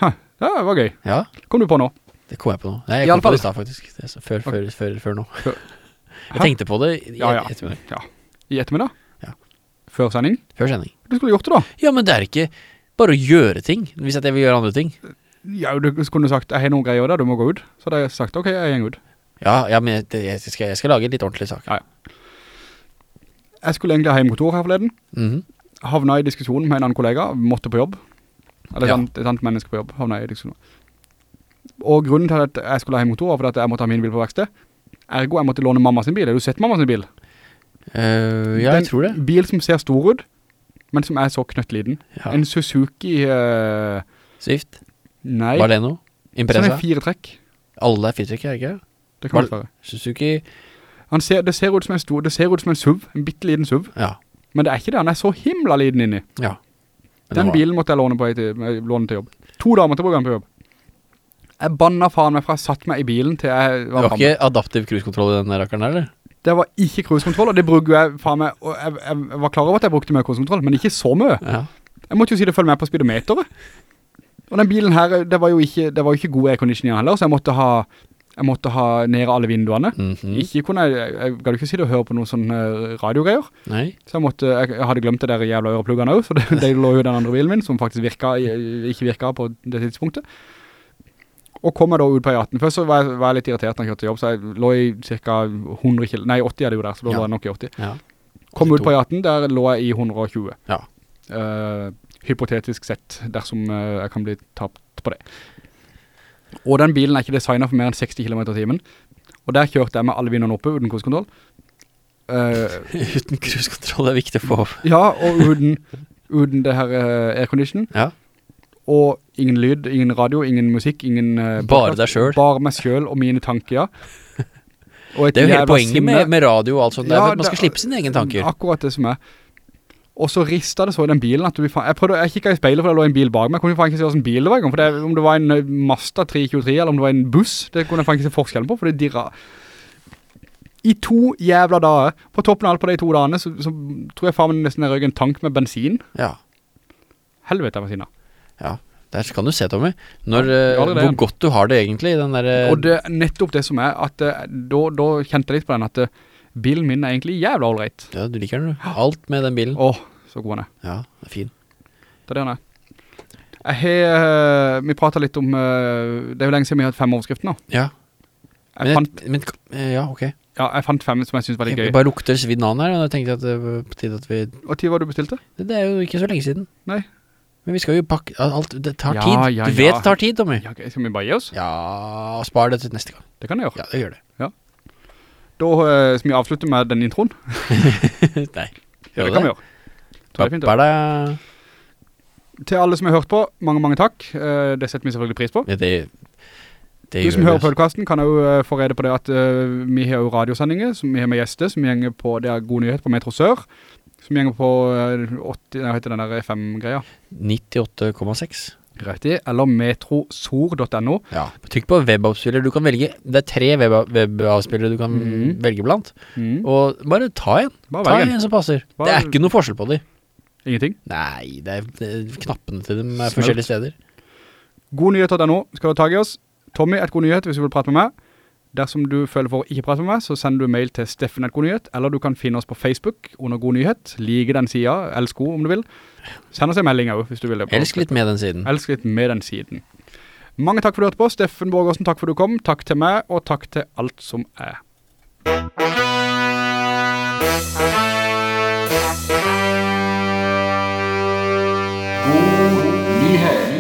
Hæ, det var gøy. Ja, Kom du på nå? Det kom jeg på nå. Nei, jeg kom på det i stad faktisk. Det så før, før, før, før nå. Før- Jeg tenkte på det i Ja, ja. ettermiddag. Ja. I ettermiddag? Ja. Før sending? Før sending. Du skulle gjort det da. Ja, men det er ikke bare å gjøre ting, hvis jeg vil gjøre andre ting. Ja, du skulle sagt, jeg har noen greier der, du må gå ut. Så hadde jeg sagt, ok, jeg går ut. Ja, ja men det, jeg, skal, jeg skal lage en litt ordentlig sak. Ja, Jeg skulle egentlig ha hjemmekontor her forleden. Mhm. Havna i diskusjon med en annen kollega, måtte på jobb. Eller et, Ja. annet, et annet menneske på jobb, havna i diskusjon. Og grunnen til at jeg skulle ha hjemmekontor var fordi jeg måtte ha min bil på verksted. Ergo, jeg måtte låne mamma sin bil. Har du sett mamma sin bil? Uh, ja, jeg tror det. En bil som ser stor ut, men som er så knøttliden. Ja. En Suzuki, Uh, Swift, nei, Baleno, sånn Impreza. en fire trekk. Alle er er det ikke? Det kan det være. Suzuki, Han ser, det ser ut som en stor, det ser ut som en SUV, en bitteliten SUV. ja. Men det er ikke det, han er så himla liten inni. ja. Den var- bilen måtte jeg låne, på, til, låne til jobb. To dager måtte jeg bruke den på jobb. Jeg banna faen meg fra jeg satt meg i bilen til jeg Det var var ikke adaptiv cruisekontroll i den rakkeren eller? Det var ikke cruisekontroll, og det brukte jeg faen meg, jeg, jeg, var klar over at jeg brukte mye cruisekontroll, men ikke så mye. Ja. Jeg måtte jo si det følge med på speedometeret. Og den bilen her, det var jo ikke, det var ikke god airconditioning heller, så jeg måtte ha, jeg måtte ha nede alle vinduene. Mhm. Ikke kunne jeg, jeg gadd ikke sitte og høre på noen sånne radiogreier. Nei. Så jeg måtte, jeg, jeg hadde glemt det der jævla ørepluggene også, så det, det lå jo den andre bilen min, som faktisk virka, ikke virka på det tidspunktet. Og kom jeg da ut på E18. Først så var jeg, var jeg litt irritert når jeg kjørte jobb, så jeg lå i cirka 100 kilo, nei 80 er det jo der, så da Ja. lå jeg nok i 80. Ja. Kom ut på E18, der lå jeg i 120. Ja. Uh, hypotetisk sett, dersom uh, jeg kan bli tapt på det. Og den bilen er ikke designet for mer enn 60 km i timen. Og der kjørte jeg med alle vinnerne oppe uten cruisekontroll. Uh, Uten cruisekontroll er viktig å få. ja, og uten, uten det her uh, aircondition. Ja. Og ingen lyd, ingen radio, ingen musikk, ingen uh, Bare deg selv. Bare meg selv og mine tanker, ja. Det er jo hele poenget med, med radio og alt sånt. Det er Ja, for at man det- skal slippe sine egne tanker. Akkurat det som er. Og så ristet det så i den bilen at du, jeg prøvde, jeg kikket i speilet for det lå en bil bak meg, jeg kunne faen ikke se hvordan bil det var for det, om det var en eh, Mazda 323 eller om det var en buss, det kunne jeg faen ikke se forskjellen på, for det dirra. I to jævla dager, på toppen av alt på de to dagene, så, så tror jeg faen min nesten røg en tank med bensin. Ja. helvete var sinna. Ja, der kan du se, Tommy. Når, Ja, det det. hvor godt du har det egentlig, den der... eh, Og det er nettopp det som er at eh, da, da kjente jeg litt på den at eh, bilen min er egentlig jævla allreit. Ja, du liker den, du. Alt med den bilen. Åh, så god han er. Ja, det er fin. Det er det han er. Jeg har, eh, vi pratet litt om, eh, det er jo lenge siden vi har hatt fem overskrifter nå. Ja, Jeg men, fant, men eh, ja, ok. ja, jeg fant fem som jeg synes var litt Jeg gøy. bare lukter svidd navn her, og jeg tenkte at det var på tide at vi... Og tid var du bestilte? Det, det er jo ikke så lenge siden. Nei. Men vi skal jo pakke alt, det tar Ja, tid. ja, du vet det tar tid, Tommy. Ja, ok, skal vi bare gi oss? Ja, og spar det til neste gang. Det kan jeg gjøre. Ja, det gjør det. Ja. Da skal vi avslutte med den introen. Nei. Ja, det kan vi gjøre. Tror det er fint. Til alle som har hørt på, mange, mange takk. Eh, det setter vi selvfølgelig pris på. Ja, det, det Du som hører podcasten kan jo eh, få rede på det at eh, vi har jo radiosendinger, som vi har med gjester, som gjenger på, det er god nyhet på Metro Sør, som gjenger på eh, 80, hva heter den der FM-greia? 98,6. Riktig, eller metrosor.no. Ja. Trykk på webavspiller. Du kan velge, det er tre web webavspillere du kan mm. velge blant. Mm. Og bare ta en. Bare Ta en. som passer. Bare- Det er ikke noe forskjell på de. Ingenting. Nei, det er, det er knappene til dem er forskjellige steder. Godnyhet.no skal du ha tag i oss. Tommy, et god nyhet hvis du vil prate med meg. Dersom du føler for å ikke prate med meg, så sender du mail til Steffen et god nyhet, eller du kan finne oss på Facebook under god nyhet. Like den siden, elsk god om du vil. Send oss en melding også, hvis du vil det. Elsk litt med den siden. Elsk litt med den siden. Mange takk for du hørte på. Steffen Borgårdsen, takk for du kom. Takk til meg, og takk til alt som er. Boom. Me.